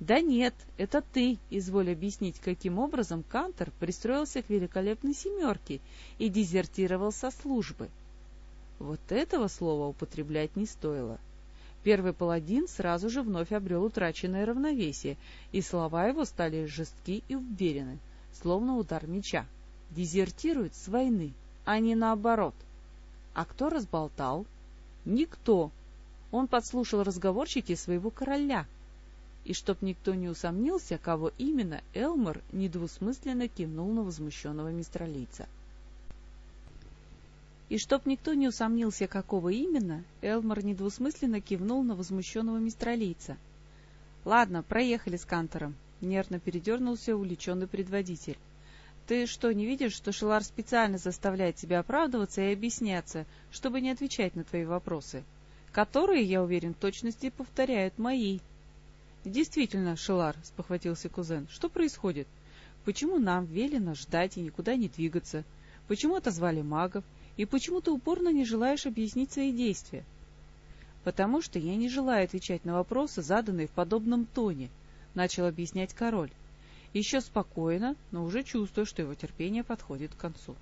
«Да нет, это ты, изволь объяснить, каким образом Кантор пристроился к великолепной семерке и дезертировал со службы». Вот этого слова употреблять не стоило. — Первый паладин сразу же вновь обрел утраченное равновесие, и слова его стали жестки и уверены, словно удар меча. Дезертирует с войны, а не наоборот. А кто разболтал? Никто. Он подслушал разговорчики своего короля. И чтоб никто не усомнился, кого именно, Элмор недвусмысленно кивнул на возмущенного мистралийца. — и чтоб никто не усомнился, какого именно, Элмор недвусмысленно кивнул на возмущенного мистралийца. — Ладно, проехали с Кантором, — нервно передернулся увлеченный предводитель. — Ты что, не видишь, что Шелар специально заставляет тебя оправдываться и объясняться, чтобы не отвечать на твои вопросы, которые, я уверен, точности повторяют мои? — Действительно, Шелар, — спохватился кузен, — что происходит? Почему нам велено ждать и никуда не двигаться? Почему отозвали магов? — и почему ты упорно не желаешь объяснить свои действия? — Потому что я не желаю отвечать на вопросы, заданные в подобном тоне, — начал объяснять король. Еще спокойно, но уже чувствую, что его терпение подходит к концу.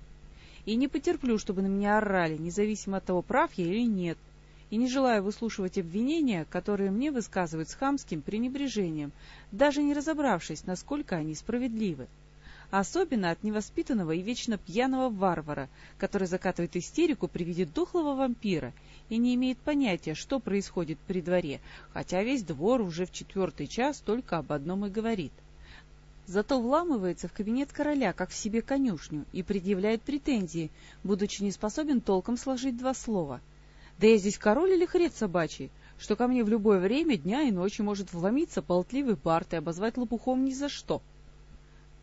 И не потерплю, чтобы на меня орали, независимо от того, прав я или нет, и не желаю выслушивать обвинения, которые мне высказывают с хамским пренебрежением, даже не разобравшись, насколько они справедливы особенно от невоспитанного и вечно пьяного варвара, который закатывает истерику при виде дохлого вампира и не имеет понятия, что происходит при дворе, хотя весь двор уже в четвертый час только об одном и говорит. Зато вламывается в кабинет короля, как в себе конюшню, и предъявляет претензии, будучи не способен толком сложить два слова. «Да я здесь король или хрен собачий?» что ко мне в любое время дня и ночи может вломиться болтливый барт и обозвать лопухом ни за что.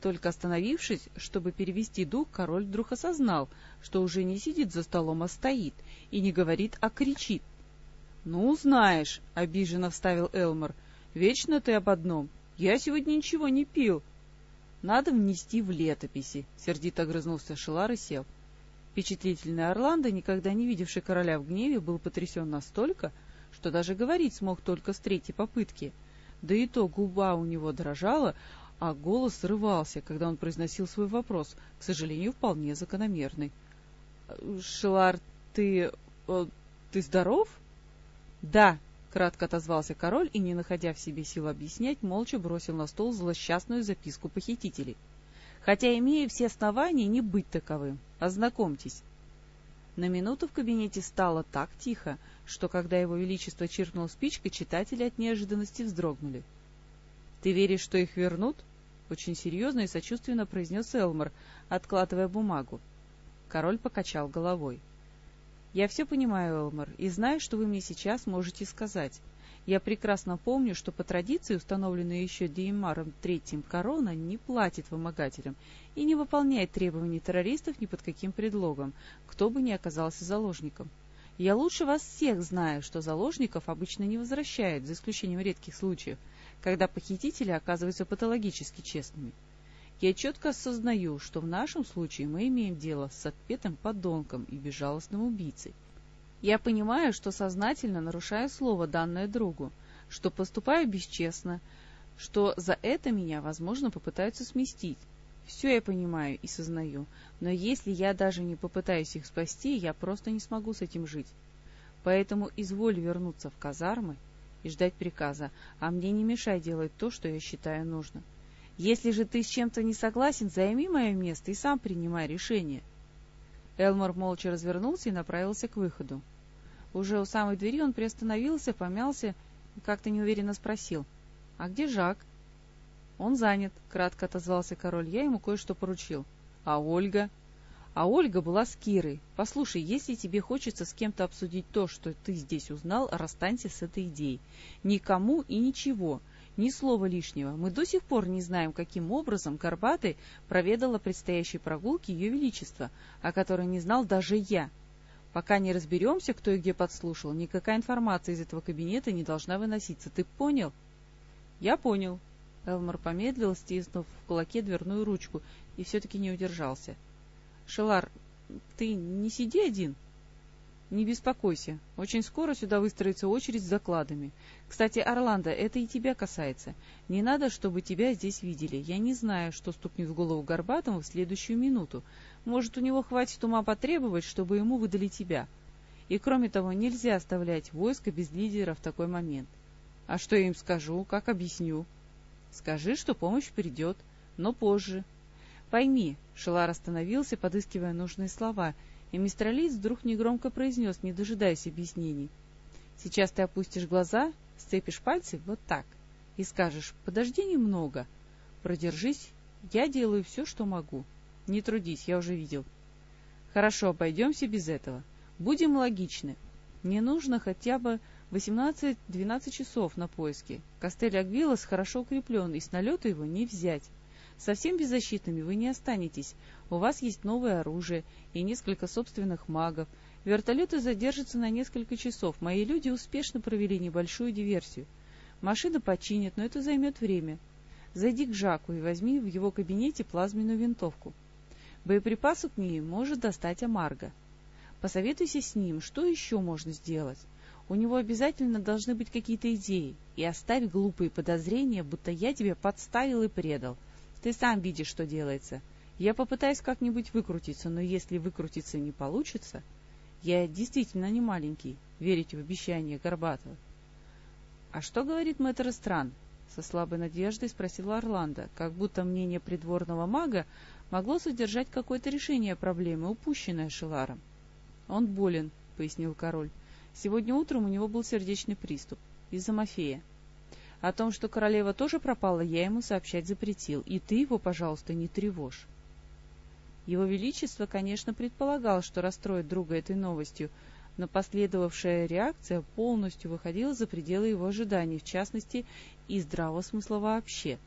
Только остановившись, чтобы перевести дух, король вдруг осознал, что уже не сидит за столом, а стоит, и не говорит, а кричит. — Ну, знаешь, — обиженно вставил Элмор, — вечно ты об одном. Я сегодня ничего не пил. — Надо внести в летописи, — сердито огрызнулся Шелар и сел. Впечатлительный Орландо, никогда не видевший короля в гневе, был потрясен настолько, что даже говорить смог только с третьей попытки. Да и то губа у него дрожала, а голос срывался, когда он произносил свой вопрос, к сожалению, вполне закономерный. — Шелар, ты... Э, ты здоров? — Да, — кратко отозвался король и, не находя в себе сил объяснять, молча бросил на стол злосчастную записку похитителей. Хотя имея все основания не быть таковым. Ознакомьтесь. На минуту в кабинете стало так тихо, что, когда его величество чиркнул спичкой, читатели от неожиданности вздрогнули. —— Ты веришь, что их вернут? — очень серьезно и сочувственно произнес Элмор, откладывая бумагу. Король покачал головой. — Я все понимаю, Элмор, и знаю, что вы мне сейчас можете сказать. Я прекрасно помню, что по традиции, установленной еще Деймаром Третьим, корона не платит вымогателям и не выполняет требований террористов ни под каким предлогом, кто бы ни оказался заложником. Я лучше вас всех знаю, что заложников обычно не возвращают, за исключением редких случаев, когда похитители оказываются патологически честными. Я четко осознаю, что в нашем случае мы имеем дело с отпетым подонком и безжалостным убийцей. Я понимаю, что сознательно нарушаю слово, данное другу, что поступаю бесчестно, что за это меня, возможно, попытаются сместить. Все я понимаю и сознаю, но если я даже не попытаюсь их спасти, я просто не смогу с этим жить. Поэтому изволь вернуться в казармы и ждать приказа, а мне не мешай делать то, что я считаю нужным. Если же ты с чем-то не согласен, займи мое место и сам принимай решение. Элмор молча развернулся и направился к выходу. Уже у самой двери он приостановился, помялся и как-то неуверенно спросил. — А где Жак? — Он занят, — кратко отозвался король. Я ему кое-что поручил. — А Ольга? А Ольга была с Кирой. Послушай, если тебе хочется с кем-то обсудить то, что ты здесь узнал, расстанься с этой идеей. Никому и ничего. — ни слова лишнего. Мы до сих пор не знаем, каким образом Горбатый проведала предстоящей прогулки Ее Величество, о которой не знал даже я. Пока не разберемся, кто и где подслушал, никакая информация из этого кабинета не должна выноситься. Ты понял? Я понял. Элмор помедлил, стиснув в кулаке дверную ручку, и все-таки не удержался. Шелар, ты не сиди один. — не беспокойся. Очень скоро сюда выстроится очередь с закладами. Кстати, Орландо, это и тебя касается. Не надо, чтобы тебя здесь видели. Я не знаю, что стукнет в голову Горбатому в следующую минуту. Может, у него хватит ума потребовать, чтобы ему выдали тебя. И кроме того, нельзя оставлять войско без лидера в такой момент. А что я им скажу? Как объясню? Скажи, что помощь придет, но позже. Пойми, Шелар остановился, подыскивая нужные слова — и мистер Лиц вдруг негромко произнес, не дожидаясь объяснений. «Сейчас ты опустишь глаза, сцепишь пальцы вот так и скажешь «подожди немного, продержись, я делаю все, что могу. Не трудись, я уже видел». «Хорошо, обойдемся без этого. Будем логичны. Мне нужно хотя бы 18-12 часов на поиски. Костель Агвилос хорошо укреплен, и с налета его не взять. Совсем беззащитными вы не останетесь. У вас есть новое оружие и несколько собственных магов. Вертолеты задержатся на несколько часов. Мои люди успешно провели небольшую диверсию. Машину починят, но это займет время. Зайди к Жаку и возьми в его кабинете плазменную винтовку. Боеприпасы к ней может достать Амарго. Посоветуйся с ним, что еще можно сделать. У него обязательно должны быть какие-то идеи. И оставь глупые подозрения, будто я тебя подставил и предал. Ты сам видишь, что делается. Я попытаюсь как-нибудь выкрутиться, но если выкрутиться не получится... Я действительно не маленький, верите в обещание Горбатова. — А что говорит мэтр стран? — со слабой надеждой спросила Орландо, как будто мнение придворного мага могло содержать какое-то решение проблемы, упущенное Шеларом. — Он болен, — пояснил король. — Сегодня утром у него был сердечный приступ. Из-за Мафея. О том, что королева тоже пропала, я ему сообщать запретил, и ты его, пожалуйста, не тревожь. Его Величество, конечно, предполагал, что расстроит друга этой новостью, но последовавшая реакция полностью выходила за пределы его ожиданий, в частности, и здравого смысла вообще.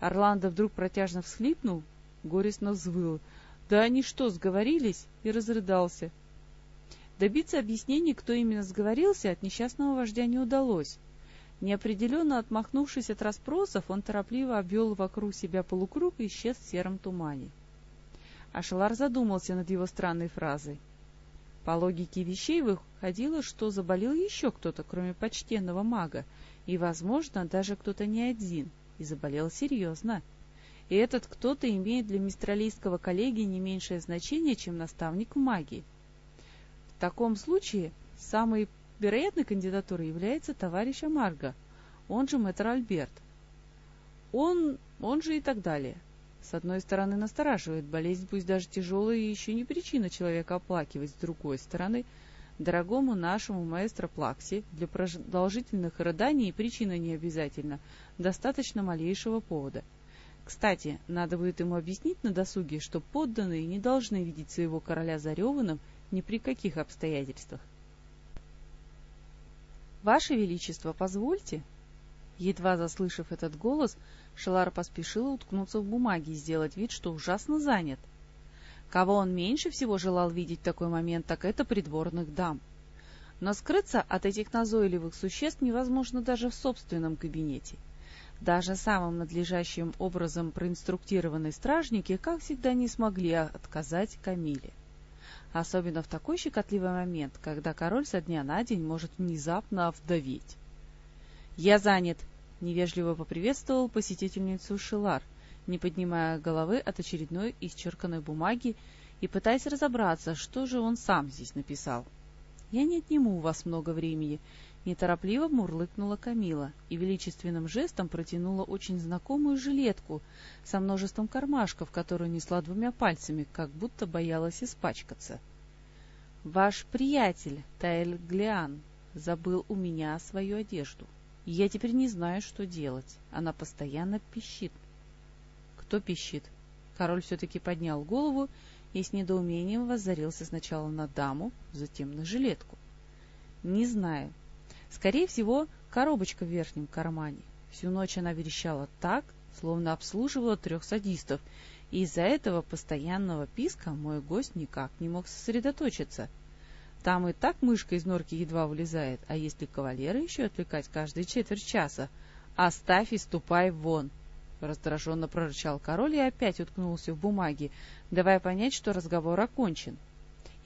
Орландо вдруг протяжно всхлипнул, горестно взвыл. «Да они что, сговорились?» и разрыдался. Добиться объяснений, кто именно сговорился, от несчастного вождя не удалось. Неопределенно отмахнувшись от расспросов, он торопливо обвел вокруг себя полукруг и исчез в сером тумане. Ашелар задумался над его странной фразой. По логике вещей выходило, что заболел еще кто-то, кроме почтенного мага, и, возможно, даже кто-то не один, и заболел серьезно. И этот кто-то имеет для мистралийского коллеги не меньшее значение, чем наставник магии. В таком случае самый Вероятной кандидатурой является товарищ Амарго, он же мэтр Альберт. Он, он же и так далее. С одной стороны, настораживает болезнь, пусть даже тяжелая, и еще не причина человека оплакивать. С другой стороны, дорогому нашему маэстро Плакси для продолжительных рыданий причина не обязательно, достаточно малейшего повода. Кстати, надо будет ему объяснить на досуге, что подданные не должны видеть своего короля зареванным ни при каких обстоятельствах. «Ваше Величество, позвольте!» Едва заслышав этот голос, Шелар поспешил уткнуться в бумаги и сделать вид, что ужасно занят. Кого он меньше всего желал видеть в такой момент, так это придворных дам. Но скрыться от этих назойливых существ невозможно даже в собственном кабинете. Даже самым надлежащим образом проинструктированные стражники, как всегда, не смогли отказать Камиле. Особенно в такой щекотливый момент, когда король со дня на день может внезапно овдоветь. «Я занят!» — невежливо поприветствовал посетительницу Шилар, не поднимая головы от очередной исчерканной бумаги и пытаясь разобраться, что же он сам здесь написал. «Я не отниму у вас много времени», — неторопливо мурлыкнула Камила и величественным жестом протянула очень знакомую жилетку со множеством кармашков, которую несла двумя пальцами, как будто боялась испачкаться. «Ваш приятель, Таэль Глиан, забыл у меня свою одежду. Я теперь не знаю, что делать. Она постоянно пищит». «Кто пищит?» Король все-таки поднял голову и с недоумением воззарился сначала на даму, затем на жилетку. «Не знаю. Скорее всего, коробочка в верхнем кармане. Всю ночь она верещала так, словно обслуживала трех садистов, и из-за этого постоянного писка мой гость никак не мог сосредоточиться. Там и так мышка из норки едва вылезает, а если кавалера еще отвлекать каждые четверть часа, оставь и ступай вон!» Раздраженно прорычал король и опять уткнулся в бумаги, давая понять, что разговор окончен.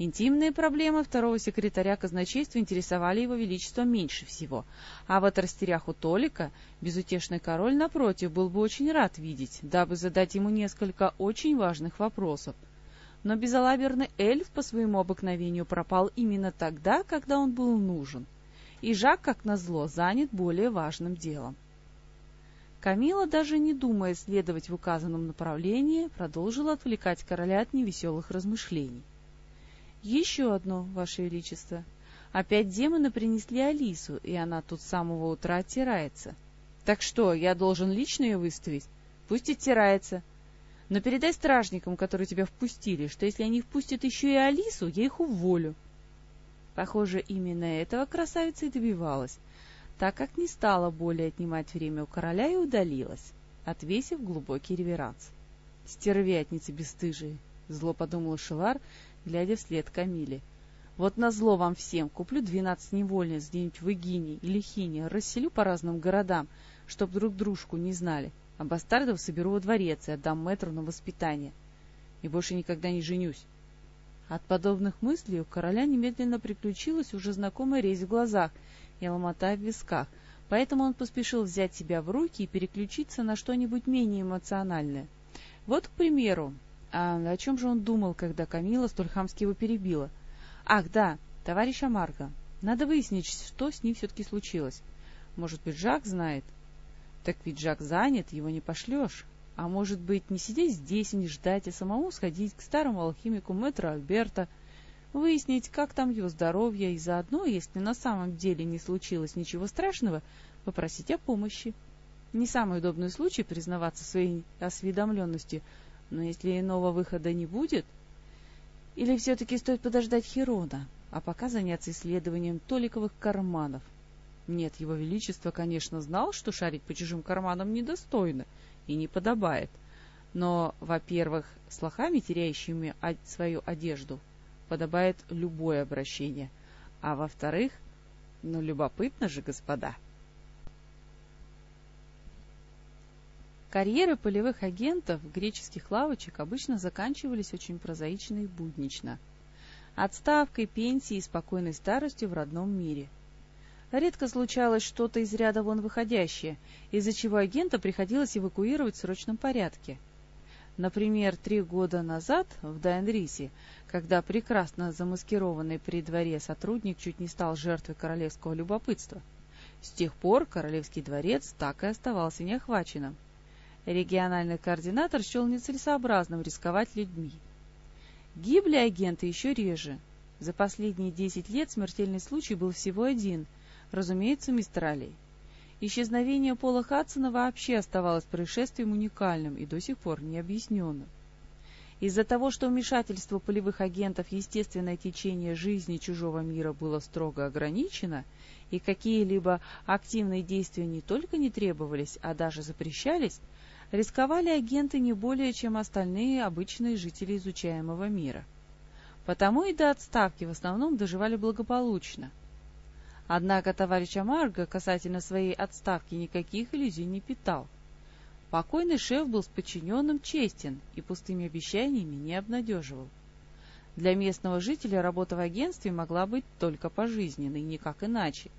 Интимные проблемы второго секретаря казначейства интересовали его величество меньше всего, а вот растеряху Толика безутешный король, напротив, был бы очень рад видеть, дабы задать ему несколько очень важных вопросов. Но безалаберный эльф по своему обыкновению пропал именно тогда, когда он был нужен. И Жак, как назло, занят более важным делом. Камила, даже не думая следовать в указанном направлении, продолжила отвлекать короля от невеселых размышлений. «Еще одно, Ваше Величество. Опять демоны принесли Алису, и она тут с самого утра оттирается. Так что, я должен лично ее выставить? Пусть оттирается. Но передай стражникам, которые тебя впустили, что если они впустят еще и Алису, я их уволю». Похоже, именно этого красавица и добивалась так как не стала более отнимать время у короля и удалилась, отвесив глубокий реверанс. «Стервятницы бесстыжие!» — зло подумал Шелар, глядя вслед Камиле. «Вот назло вам всем куплю двенадцать невольниц где-нибудь в Игине или Хине, расселю по разным городам, чтоб друг дружку не знали, а бастардов соберу во дворец и отдам мэтру на воспитание. И больше никогда не женюсь». От подобных мыслей у короля немедленно приключилась уже знакомая резь в глазах — и ломота в висках, поэтому он поспешил взять себя в руки и переключиться на что-нибудь менее эмоциональное. Вот, к примеру, а о чем же он думал, когда Камила столь хамски его перебила? Ах, да, товарищ Амарго, надо выяснить, что с ним все-таки случилось. Может быть, Жак знает? Так ведь Жак занят, его не пошлешь. А может быть, не сидеть здесь и не ждать, а самому сходить к старому алхимику мэтра Альберта, выяснить, как там его здоровье, и заодно, если на самом деле не случилось ничего страшного, попросить о помощи. Не самый удобный случай признаваться своей осведомленности, но если иного выхода не будет... Или все-таки стоит подождать Херона, а пока заняться исследованием Толиковых карманов? Нет, его величество, конечно, знал, что шарить по чужим карманам недостойно и не подобает. Но, во-первых, с лохами, теряющими свою одежду, подобает любое обращение. А во-вторых, ну любопытно же, господа. Карьеры полевых агентов греческих лавочек обычно заканчивались очень прозаично и буднично. Отставкой, пенсией и спокойной старостью в родном мире. Редко случалось что-то из ряда вон выходящее, из-за чего агента приходилось эвакуировать в срочном порядке – Например, три года назад в Дайнрисе, когда прекрасно замаскированный при дворе сотрудник чуть не стал жертвой королевского любопытства. С тех пор Королевский дворец так и оставался неохваченным. Региональный координатор счел нецелесообразным рисковать людьми. Гибли агенты еще реже. За последние десять лет смертельный случай был всего один, разумеется, мистер Аллей. Исчезновение Пола Хадсона вообще оставалось происшествием уникальным и до сих пор необъясненным. Из-за того, что вмешательство полевых агентов в естественное течение жизни чужого мира было строго ограничено, и какие-либо активные действия не только не требовались, а даже запрещались, рисковали агенты не более, чем остальные обычные жители изучаемого мира. Потому и до отставки в основном доживали благополучно – Однако товарищ Амарго касательно своей отставки никаких иллюзий не питал. Покойный шеф был с подчиненным честен и пустыми обещаниями не обнадеживал. Для местного жителя работа в агентстве могла быть только пожизненной, никак иначе.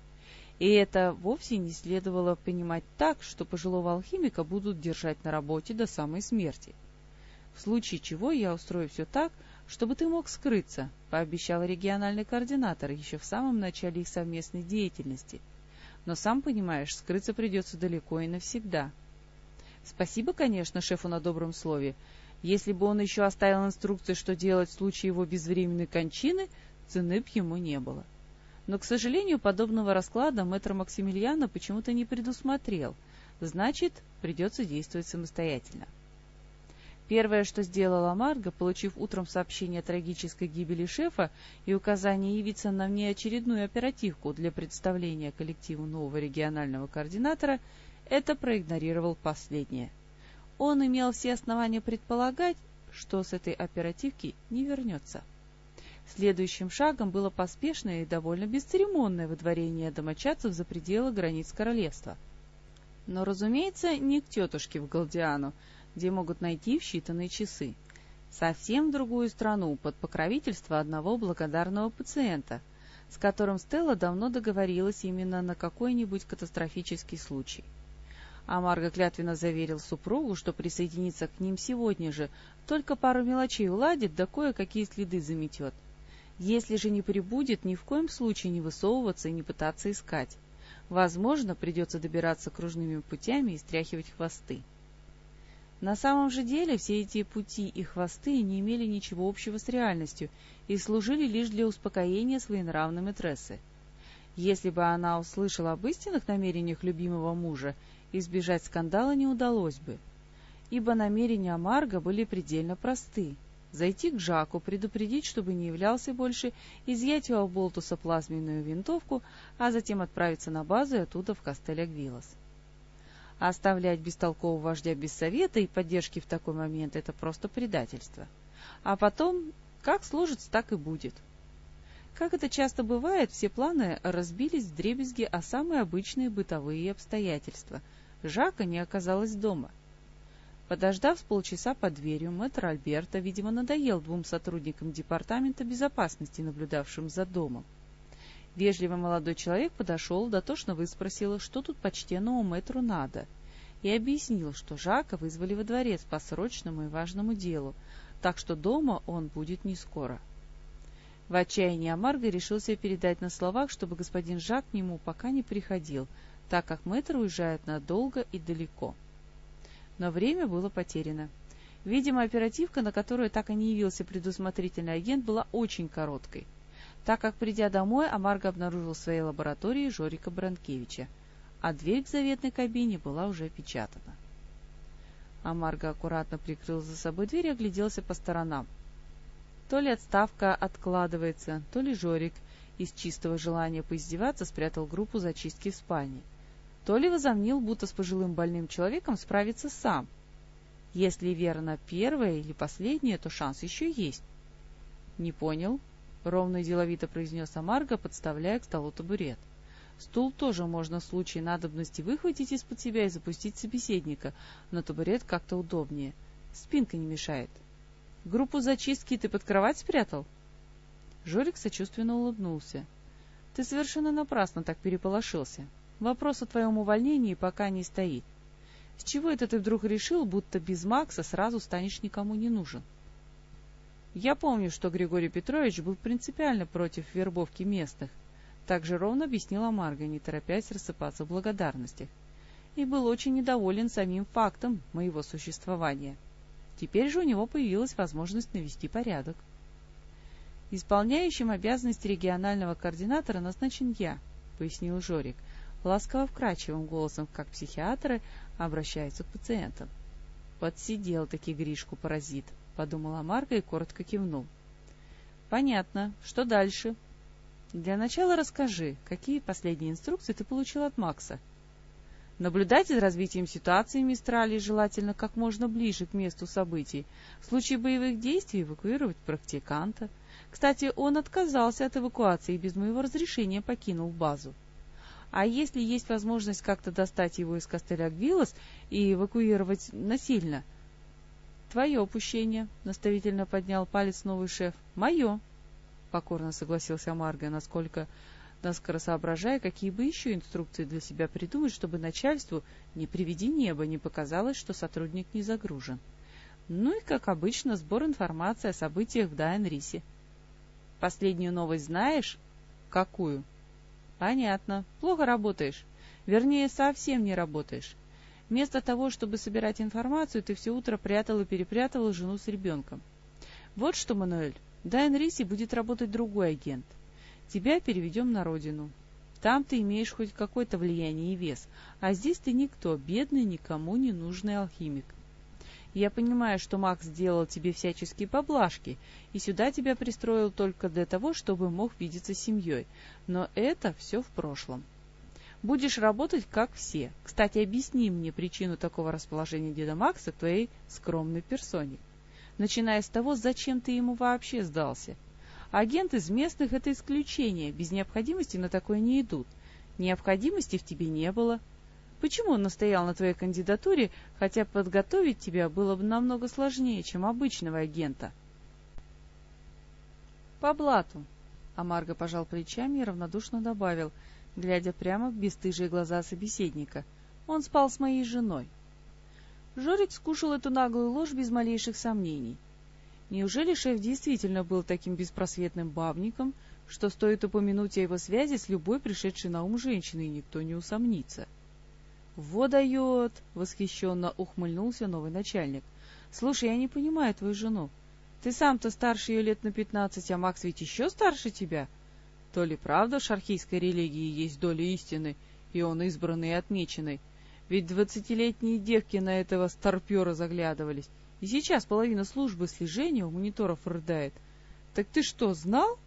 И это вовсе не следовало понимать так, что пожилого алхимика будут держать на работе до самой смерти. В случае чего я устрою все так, чтобы ты мог скрыться, пообещал региональный координатор еще в самом начале их совместной деятельности. Но сам понимаешь, скрыться придется далеко и навсегда. Спасибо, конечно, шефу на добром слове. Если бы он еще оставил инструкции, что делать в случае его безвременной кончины, цены б ему не было. Но, к сожалению, подобного расклада мэтр Максимилиана почему-то не предусмотрел. Значит, придется действовать самостоятельно. Первое, что сделала Марга, получив утром сообщение о трагической гибели шефа и указание явиться на внеочередную оперативку для представления коллективу нового регионального координатора, это проигнорировал последнее. Он имел все основания предполагать, что с этой оперативки не вернется. Следующим шагом было поспешное и довольно бесцеремонное выдворение домочадцев за пределы границ королевства. Но, разумеется, не к тетушке в Галдиану, где могут найти в считанные часы. Совсем другую страну, под покровительство одного благодарного пациента, с которым Стелла давно договорилась именно на какой-нибудь катастрофический случай. А Марго клятвенно заверил супругу, что присоединится к ним сегодня же, только пару мелочей уладит, да кое-какие следы заметет. Если же не прибудет, ни в коем случае не высовываться и не пытаться искать. Возможно, придется добираться кружными путями и стряхивать хвосты. На самом же деле все эти пути и хвосты не имели ничего общего с реальностью и служили лишь для успокоения своенравной мэтрессы. Если бы она услышала об истинных намерениях любимого мужа избежать скандала не удалось бы, ибо намерения Марга были предельно просты. Зайти к Жаку, предупредить, чтобы не являлся больше, изъять у Алболтуса плазменную винтовку, а затем отправиться на базу и оттуда в Кастель-Агвилос. оставлять бестолкового вождя без совета и поддержки в такой момент — это просто предательство. А потом, как сложится, так и будет. Как это часто бывает, все планы разбились в дребезги о самые обычные бытовые обстоятельства — Жака не оказалось дома. Подождав с полчаса под дверью, мэтр Альберта, видимо, надоел двум сотрудникам департамента безопасности, наблюдавшим за домом. Вежливый молодой человек подошел, дотошно выспросил, что тут почтенному мэтру надо, и объяснил, что Жака вызвали во дворец по срочному и важному делу, так что дома он будет не скоро. В отчаянии Амарго решился передать на словах, чтобы господин Жак к нему пока не приходил, так как мэтр уезжает надолго и далеко. Но время было потеряно. Видимо, оперативка, на которую так и не явился предусмотрительный агент, была очень короткой, так как, придя домой, Амарго обнаружил в своей лаборатории Жорика Бранкевича, а дверь к заветной кабине была уже опечатана. Амарго аккуратно прикрыл за собой дверь и огляделся по сторонам. То ли отставка откладывается, то ли Жорик из чистого желания поиздеваться спрятал группу зачистки в спальне то ли возомнил, будто с пожилым больным человеком справится сам. Если верно первое или последнее, то шанс еще есть. — Не понял, — ровно и деловито произнес Амарго, подставляя к столу табурет. Стул тоже можно в случае надобности выхватить из-под себя и запустить собеседника, но табурет как-то удобнее. Спинка не мешает. — Группу зачистки ты под кровать спрятал? Жорик сочувственно улыбнулся. — Ты совершенно напрасно так переполошился. Вопрос о твоем увольнении пока не стоит. С чего это ты вдруг решил, будто без Макса сразу станешь никому не нужен? Я помню, что Григорий Петрович был принципиально против вербовки местных. Так же ровно объяснила Марга, не торопясь рассыпаться в благодарностях. И был очень недоволен самим фактом моего существования. Теперь же у него появилась возможность навести порядок. Исполняющим обязанности регионального координатора назначен я, пояснил Жорик, ласково-вкрадчивым голосом, как психиатры обращаются к пациентам. «Подсидел-таки Гришку-паразит», — подумала Марка и коротко кивнул. «Понятно. Что дальше?» «Для начала расскажи, какие последние инструкции ты получил от Макса?» Наблюдать за развитием ситуации Мистрали желательно как можно ближе к месту событий. В случае боевых действий эвакуировать практиканта. Кстати, он отказался от эвакуации и без моего разрешения покинул базу. А если есть возможность как-то достать его из костыля Гвилос и эвакуировать насильно? Твое упущение, — наставительно поднял палец новый шеф. Мое, — покорно согласился Марго, насколько наскоро соображая, какие бы еще инструкции для себя придумать, чтобы начальству, не приведи небо, не показалось, что сотрудник не загружен. Ну и, как обычно, сбор информации о событиях в Дайнрисе. Последнюю новость знаешь? Какую? Понятно. Плохо работаешь. Вернее, совсем не работаешь. Вместо того, чтобы собирать информацию, ты все утро прятал и перепрятала жену с ребенком. Вот что, Мануэль, в Дайнрисе будет работать другой агент — Тебя переведем на родину. Там ты имеешь хоть какое-то влияние и вес, а здесь ты никто, бедный, никому не нужный алхимик. Я понимаю, что Макс сделал тебе всяческие поблажки, и сюда тебя пристроил только для того, чтобы мог видеться с семьей, но это все в прошлом. Будешь работать, как все. Кстати, объясни мне причину такого расположения деда Макса твоей скромной персоне. Начиная с того, зачем ты ему вообще сдался — Агент из местных — это исключение, без необходимости на такое не идут. Необходимости в тебе не было. Почему он настоял на твоей кандидатуре, хотя подготовить тебя было бы намного сложнее, чем обычного агента? По блату. Амарго пожал плечами и равнодушно добавил, глядя прямо в бесстыжие глаза собеседника. Он спал с моей женой. Жорик скушал эту наглую ложь без малейших сомнений — Неужели шеф действительно был таким беспросветным бабником, что стоит упомянуть о его связи с любой пришедшей на ум женщиной, и никто не усомнится? «Во дает!» — восхищенно ухмыльнулся новый начальник. «Слушай, я не понимаю твою жену. Ты сам-то старше ее лет на пятнадцать, а Макс ведь еще старше тебя. То ли правда в шархийской религии есть доля истины, и он избранный и отмеченный? Ведь двадцатилетние девки на этого старпера заглядывались. И сейчас половина службы слежения у мониторов рыдает. Так ты что, знал?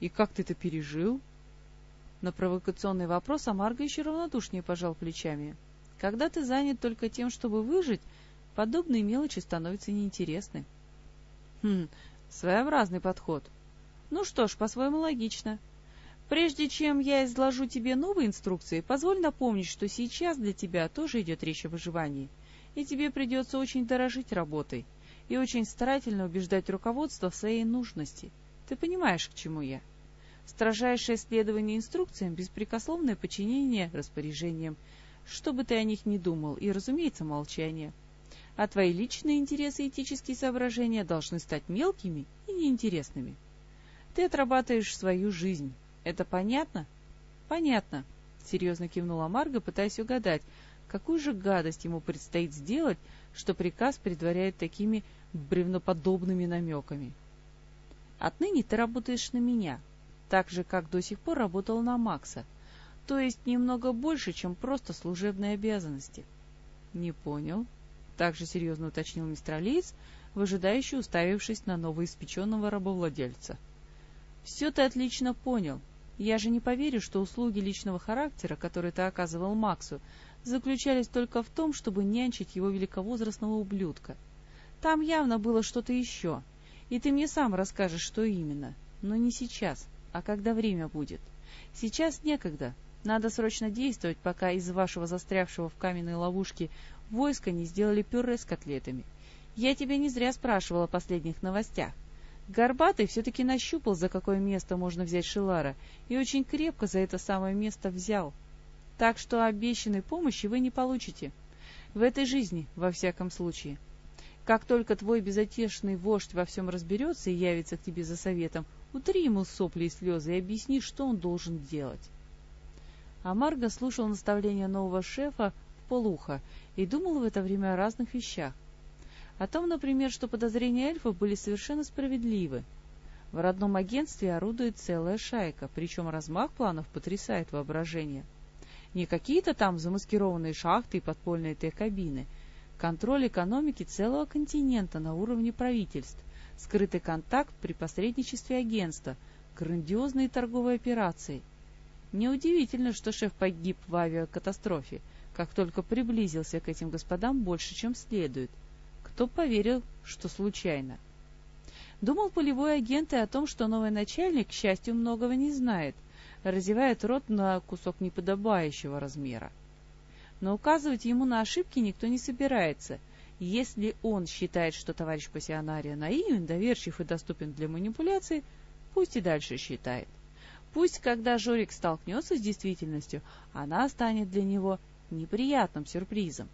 И как ты это пережил? На провокационный вопрос Амарго еще равнодушнее пожал плечами. Когда ты занят только тем, чтобы выжить, подобные мелочи становятся неинтересны. Хм, своеобразный подход. Ну что ж, по-своему логично. Прежде чем я изложу тебе новые инструкции, позволь напомнить, что сейчас для тебя тоже идет речь о выживании — и тебе придется очень дорожить работой и очень старательно убеждать руководство в своей нужности. Ты понимаешь, к чему я? Строжайшее следование инструкциям, беспрекословное подчинение распоряжениям, что бы ты о них ни думал, и, разумеется, молчание. А твои личные интересы и этические соображения должны стать мелкими и неинтересными. Ты отрабатываешь свою жизнь. Это понятно? Понятно, — серьезно кивнула Марга, пытаясь угадать, Какую же гадость ему предстоит сделать, что приказ предваряет такими бревноподобными намеками? Отныне ты работаешь на меня, так же, как до сих пор работал на Макса, то есть немного больше, чем просто служебные обязанности. — Не понял, — также серьезно уточнил мистер Алиец, выжидающе уставившись на новоиспеченного рабовладельца. — Все ты отлично понял. Я же не поверю, что услуги личного характера, которые ты оказывал Максу, заключались только в том, чтобы нянчить его великовозрастного ублюдка. Там явно было что-то еще, и ты мне сам расскажешь, что именно. Но не сейчас, а когда время будет. Сейчас некогда. Надо срочно действовать, пока из вашего застрявшего в каменной ловушке войска не сделали пюре с котлетами. Я тебя не зря спрашивала о последних новостях. Горбатый все-таки нащупал, за какое место можно взять Шилара, и очень крепко за это самое место взял. Так что обещанной помощи вы не получите. В этой жизни, во всяком случае. Как только твой безотешный вождь во всем разберется и явится к тебе за советом, утри ему сопли и слезы и объясни, что он должен делать. А Марго слушал наставления нового шефа в полуха и думал в это время о разных вещах. О том, например, что подозрения эльфов были совершенно справедливы. В родном агентстве орудует целая шайка, причем размах планов потрясает воображение. — не какие-то там замаскированные шахты и подпольные Т-кабины. Контроль экономики целого континента на уровне правительств, скрытый контакт при посредничестве агентства, грандиозные торговые операции. Неудивительно, что шеф погиб в авиакатастрофе. как только приблизился к этим господам больше, чем следует. Кто поверил, что случайно? Думал полевой агент и о том, что новый начальник, к счастью, многого не знает, разевает рот на кусок неподобающего размера. Но указывать ему на ошибки никто не собирается. Если он считает, что товарищ пассионария наивен, доверчив и доступен для манипуляции, пусть и дальше считает. Пусть, когда Жорик столкнется с действительностью, она станет для него неприятным сюрпризом.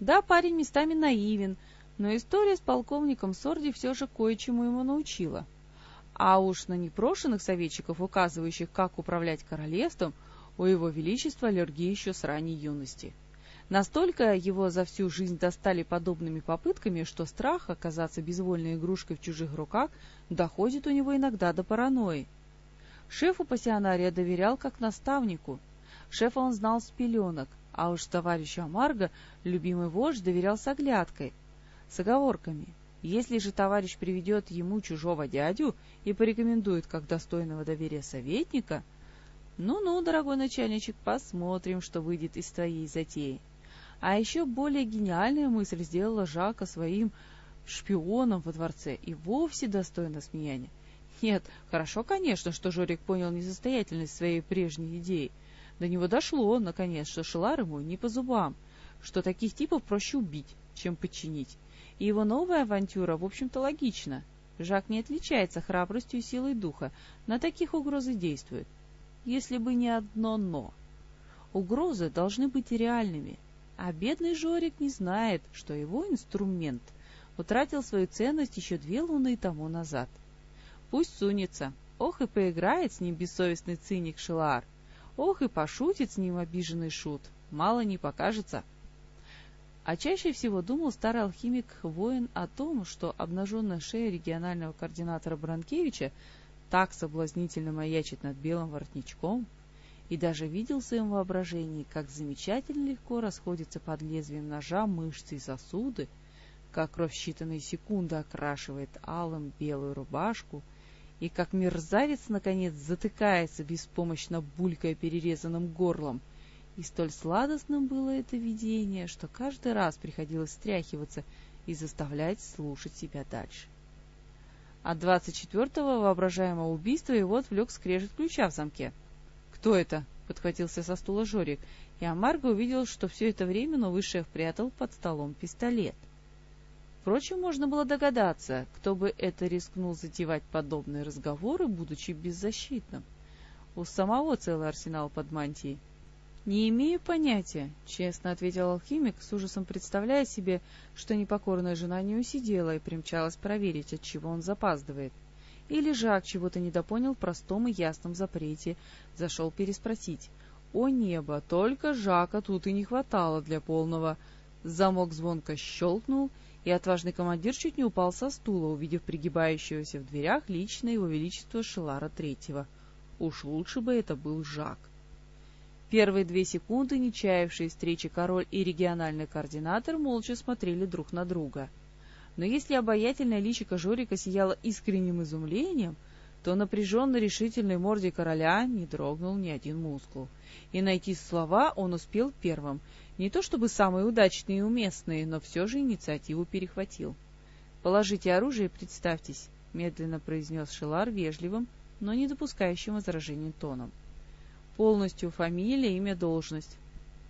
Да, парень местами наивен, но история с полковником Сорди все же кое-чему ему научила. А уж на непрошенных советчиков, указывающих, как управлять королевством, у его величества аллергия еще с ранней юности. Настолько его за всю жизнь достали подобными попытками, что страх оказаться безвольной игрушкой в чужих руках доходит у него иногда до паранойи. Шефу пассионария доверял как наставнику. Шефа он знал с пеленок, а уж товарищу Амарго любимый вождь доверял с оглядкой, с оговорками. Если же товарищ приведет ему чужого дядю и порекомендует как достойного доверия советника, ну-ну, дорогой начальничек, посмотрим, что выйдет из твоей затеи. А еще более гениальная мысль сделала Жака своим шпионом во дворце и вовсе достойна смеяния. Нет, хорошо, конечно, что Жорик понял несостоятельность своей прежней идеи. До него дошло, наконец, что Шелар ему не по зубам, что таких типов проще убить, чем подчинить. И его новая авантюра, в общем-то, логична. Жак не отличается храбростью и силой духа, на таких угрозы действует. Если бы не одно «но». Угрозы должны быть реальными, а бедный Жорик не знает, что его инструмент утратил свою ценность еще две луны тому назад. Пусть сунется, ох и поиграет с ним бессовестный циник Шилар, ох и пошутит с ним обиженный шут, мало не покажется. А чаще всего думал старый алхимик-воин о том, что обнаженная шея регионального координатора Бранкевича так соблазнительно маячит над белым воротничком, и даже видел в своем воображении, как замечательно легко расходятся под лезвием ножа мышцы и сосуды, как кровь в считанные секунды окрашивает алым белую рубашку, и как мерзавец, наконец, затыкается, беспомощно булькая перерезанным горлом. И столь сладостным было это видение, что каждый раз приходилось стряхиваться и заставлять слушать себя дальше. От двадцать четвертого воображаемого убийства его отвлек скрежет ключа в замке — «Кто это?» — подхватился со стула Жорик, и Амарго увидел, что все это время новый шеф прятал под столом пистолет. Впрочем, можно было догадаться, кто бы это рискнул затевать подобные разговоры, будучи беззащитным. У самого целый арсенал под мантией. «Не имею понятия», — честно ответил алхимик, с ужасом представляя себе, что непокорная жена не усидела и примчалась проверить, от чего он запаздывает. Или Жак чего-то недопонял в простом и ясном запрете, зашел переспросить. О небо, только Жака тут и не хватало для полного. Замок звонко щелкнул, и отважный командир чуть не упал со стула, увидев пригибающегося в дверях лично его величество Шелара Третьего. Уж лучше бы это был Жак. Первые две секунды нечаявшие встречи король и региональный координатор молча смотрели друг на друга — но если обаятельное личико Жорика сияло искренним изумлением, то напряженно решительной морде короля не дрогнул ни один мускул. И найти слова он успел первым, не то чтобы самые удачные и уместные, но все же инициативу перехватил. «Положите оружие и представьтесь», — медленно произнес Шелар вежливым, но не допускающим возражений тоном. «Полностью фамилия, имя, должность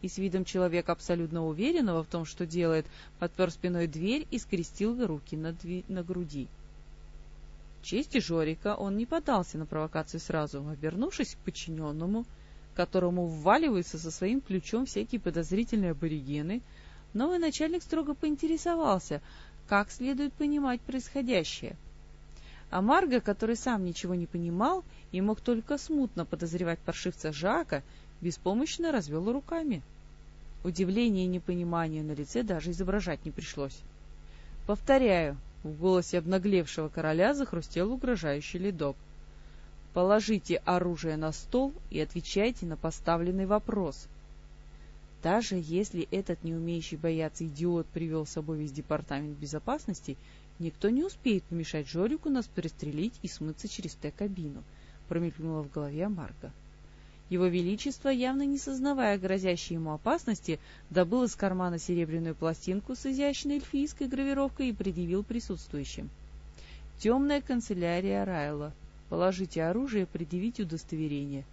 и с видом человека абсолютно уверенного в том, что делает, подпер спиной дверь и скрестил руки на, дви... на груди. чести Жорика он не подался на провокацию сразу, обернувшись к подчиненному, которому вваливаются со своим ключом всякие подозрительные аборигены, новый начальник строго поинтересовался, как следует понимать происходящее. А Марго, который сам ничего не понимал и мог только смутно подозревать паршивца Жака, беспомощно развел руками. Удивление и непонимание на лице даже изображать не пришлось. «Повторяю», — в голосе обнаглевшего короля захрустел угрожающий ледок. «Положите оружие на стол и отвечайте на поставленный вопрос». Даже если этот не умеющий бояться идиот привел с собой весь департамент безопасности, никто не успеет помешать Жорику нас пристрелить и смыться через Т-кабину, промелькнула в голове Марга. Его Величество, явно не сознавая грозящей ему опасности, добыл из кармана серебряную пластинку с изящной эльфийской гравировкой и предъявил присутствующим. «Темная канцелярия Райла. Положите оружие предъявите удостоверение».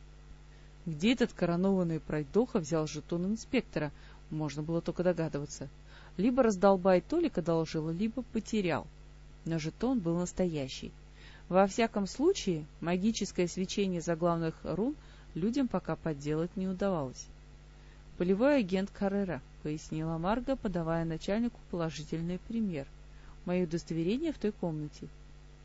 Где этот коронованный пройдоха взял жетон инспектора, можно было только догадываться. Либо раздолбай Толик одолжил, либо потерял. Но жетон был настоящий. Во всяком случае, магическое свечение заглавных рун — людям пока подделать не удавалось. «Полевой агент Каррера», — пояснила Марга, подавая начальнику положительный пример. «Мое удостоверение в той комнате».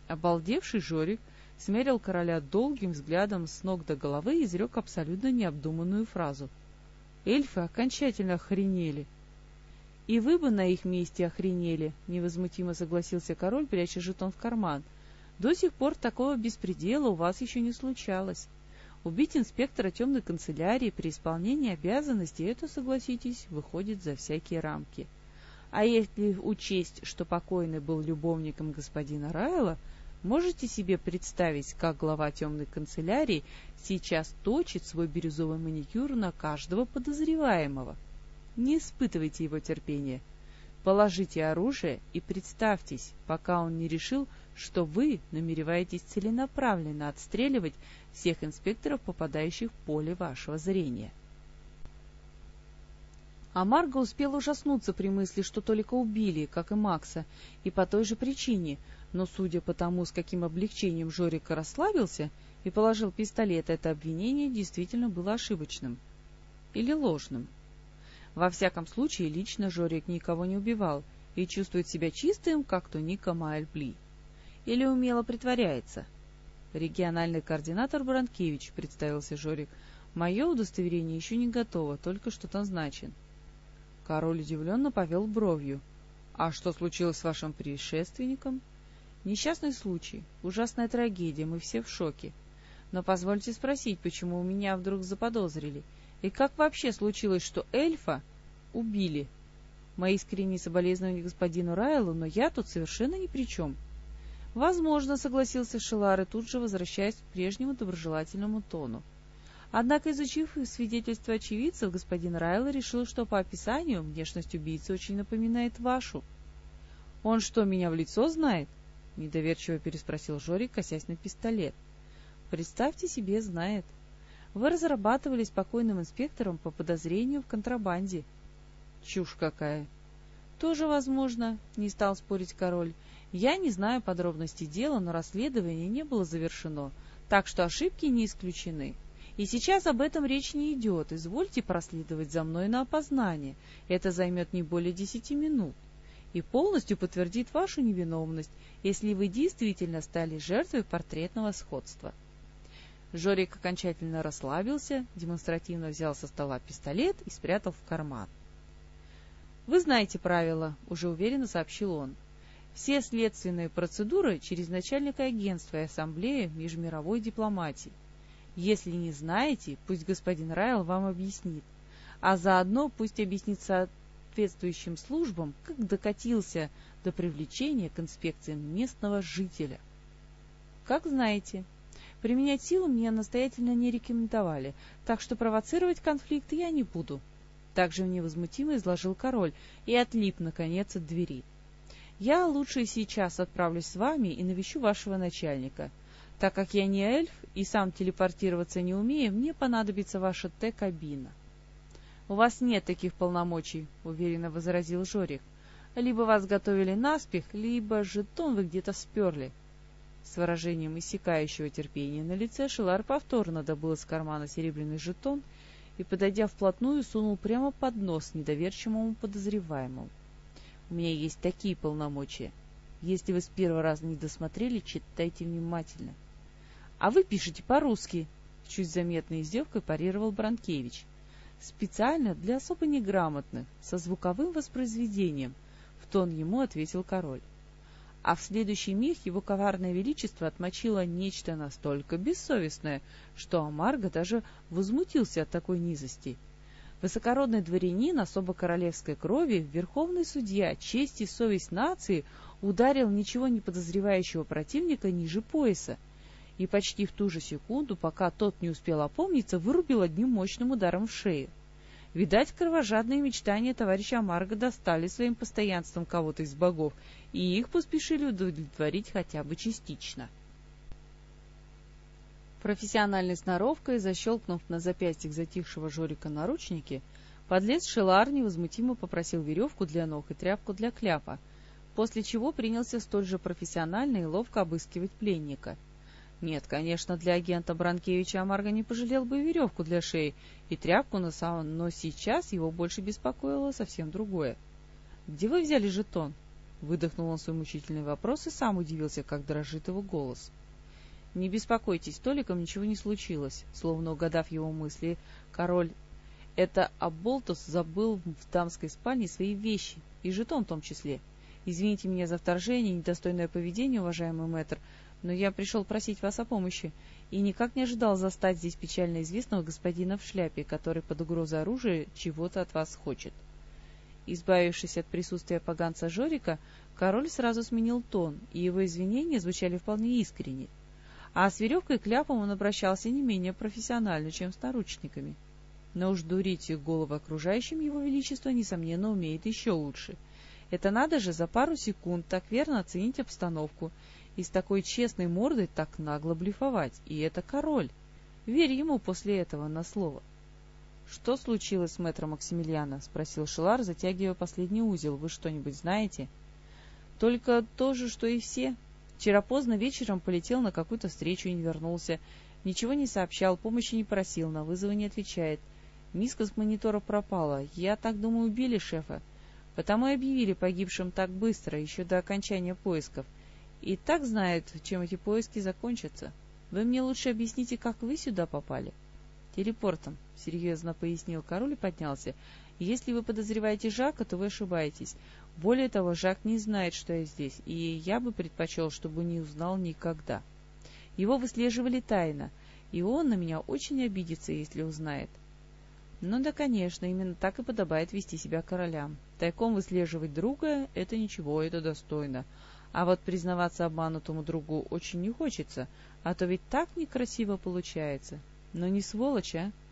Обалдевший Жорик смерил короля долгим взглядом с ног до головы и изрек абсолютно необдуманную фразу. «Эльфы окончательно охренели!» «И вы бы на их месте охренели!» — невозмутимо согласился король, пряча жетон в карман. «До сих пор такого беспредела у вас еще не случалось. Убить инспектора темной канцелярии при исполнении обязанностей, это, согласитесь, выходит за всякие рамки. А если учесть, что покойный был любовником господина Райла, можете себе представить, как глава темной канцелярии сейчас точит свой бирюзовый маникюр на каждого подозреваемого? Не испытывайте его терпения. Положите оружие и представьтесь, пока он не решил, что вы намереваетесь целенаправленно отстреливать всех инспекторов, попадающих в поле вашего зрения. А Марга успела ужаснуться при мысли, что только убили, как и Макса, и по той же причине, но судя по тому, с каким облегчением Жорик расслабился и положил пистолет, это обвинение действительно было ошибочным. Или ложным. Во всяком случае, лично Жорик никого не убивал и чувствует себя чистым, как Туника Маэльбли. Или умело притворяется — Региональный координатор Бранкевич, представился Жорик. Мое удостоверение еще не готово, только что назначен. Король удивленно повел бровью. А что случилось с вашим предшественником? Несчастный случай, ужасная трагедия, мы все в шоке. Но позвольте спросить, почему у меня вдруг заподозрили? И как вообще случилось, что эльфа убили? Мои искренние соболезнования господину Райлу, но я тут совершенно ни при чем. — Возможно, согласился Шелар и тут же возвращаясь к прежнему доброжелательному тону. Однако, изучив свидетельство очевидцев, господин Райл решил, что по описанию внешность убийцы очень напоминает вашу. — Он что, меня в лицо знает? — недоверчиво переспросил Жорик, косясь на пистолет. — Представьте себе, знает. Вы разрабатывали с покойным инспектором по подозрению в контрабанде. — Чушь какая! — Тоже возможно, — не стал спорить король. Я не знаю подробностей дела, но расследование не было завершено, так что ошибки не исключены. И сейчас об этом речь не идет. Извольте проследовать за мной на опознание. Это займет не более десяти минут. И полностью подтвердит вашу невиновность, если вы действительно стали жертвой портретного сходства. Жорик окончательно расслабился, демонстративно взял со стола пистолет и спрятал в карман. «Вы знаете правила», — уже уверенно сообщил он. Все следственные процедуры через начальника агентства и ассамблеи межмировой дипломатии. Если не знаете, пусть господин Райл вам объяснит, а заодно пусть объяснит соответствующим службам, как докатился до привлечения к инспекциям местного жителя. Как знаете, применять силу мне настоятельно не рекомендовали, так что провоцировать конфликт я не буду. Также невозмутимо изложил король и отлип, наконец, от двери. Я лучше сейчас отправлюсь с вами и навещу вашего начальника. Так как я не эльф и сам телепортироваться не умею, мне понадобится ваша Т-кабина. — У вас нет таких полномочий, — уверенно возразил Жорик. — Либо вас готовили наспех, либо жетон вы где-то сперли. С выражением иссякающего терпения на лице Шелар повторно добыл из кармана серебряный жетон и, подойдя вплотную, сунул прямо под нос недоверчивому подозреваемому. У меня есть такие полномочия. Если вы с первого раза не досмотрели, читайте внимательно. — А вы пишете по-русски, — чуть заметной издевкой парировал Бранкевич. — Специально для особо неграмотных, со звуковым воспроизведением, — в тон ему ответил король. А в следующий миг его коварное величество отмочило нечто настолько бессовестное, что Амарго даже возмутился от такой низости — Высокородный дворянин особо королевской крови, верховный судья, честь и совесть нации ударил ничего не подозревающего противника ниже пояса. и почти в ту же секунду, пока тот не успел опомниться, вырубил одним мощным ударом в шею. Видать, кровожадные мечтания товарища Амарга достали своим постоянством кого-то из богов, и их поспешили удовлетворить хотя бы частично. Профессиональной сноровкой, защелкнув на запястьях затихшего Жорика наручники, подлец Шелар невозмутимо попросил веревку для ног и тряпку для кляпа, после чего принялся столь же профессионально и ловко обыскивать пленника — нет, конечно, для агента Бранкевича Амарго не пожалел бы веревку для шеи и тряпку на саун, но сейчас его больше беспокоило совсем другое. «Где вы взяли жетон?» Выдохнул он свой мучительный вопрос и сам удивился, как дрожит его голос. «Не беспокойтесь, Толиком ничего не случилось», словно угадав его мысли, король это Аболтус забыл в дамской спальне свои вещи, и жетон в том числе. Извините меня за вторжение и недостойное поведение, уважаемый мэтр, но я пришел просить вас о помощи и никак не ожидал застать здесь печально известного господина в шляпе, который под угрозой оружия чего-то от вас хочет. Избавившись от присутствия поганца Жорика, король сразу сменил тон, и его извинения звучали вполне искренне. А с веревкой и кляпом он обращался не менее профессионально, чем с наручниками. Но уж дурить их головы окружающим его величество, несомненно, умеет еще лучше. Это надо же за пару секунд так верно оценить обстановку и с такой честной мордой так нагло блефовать. И это король. Верь ему после этого на слово. — Что случилось с мэтром Максимилиана? — спросил Шелар, затягивая последний узел. — Вы что-нибудь знаете? — Только то же, что и все. Вчера поздно вечером полетел на какую-то встречу и не вернулся. Ничего не сообщал, помощи не просил, на вызовы не отвечает. Миска с монитора пропала. Я так думаю, убили шефа. Потому и объявили погибшим так быстро, еще до окончания поисков и так знает, чем эти поиски закончатся. Вы мне лучше объясните, как вы сюда попали. Телепортом, — серьезно пояснил король и поднялся. Если вы подозреваете Жака, то вы ошибаетесь. Более того, Жак не знает, что я здесь, и я бы предпочел, чтобы не узнал никогда. Его выслеживали тайно, и он на меня очень обидится, если узнает. Ну да, конечно, именно так и подобает вести себя королям. Тайком выслеживать друга — это ничего, это достойно. А вот признаваться обманутому другу очень не хочется, а то ведь так некрасиво получается. Но не сволочь, а? —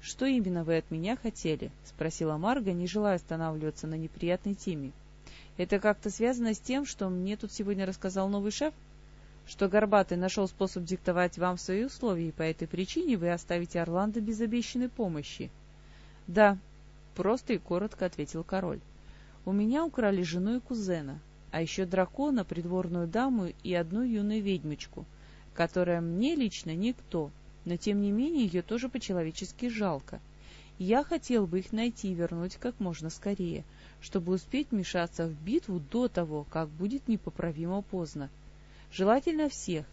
Что именно вы от меня хотели? — спросила Марга, не желая останавливаться на неприятной теме. — Это как-то связано с тем, что мне тут сегодня рассказал новый шеф? Что Горбатый нашел способ диктовать вам свои условия, и по этой причине вы оставите Орландо без обещанной помощи? — Да, — просто и коротко ответил король. — У меня украли жену и кузена а еще дракона, придворную даму и одну юную ведьмочку, которая мне лично никто, но тем не менее ее тоже по-человечески жалко. Я хотел бы их найти и вернуть как можно скорее, чтобы успеть вмешаться в битву до того, как будет непоправимо поздно. Желательно всех.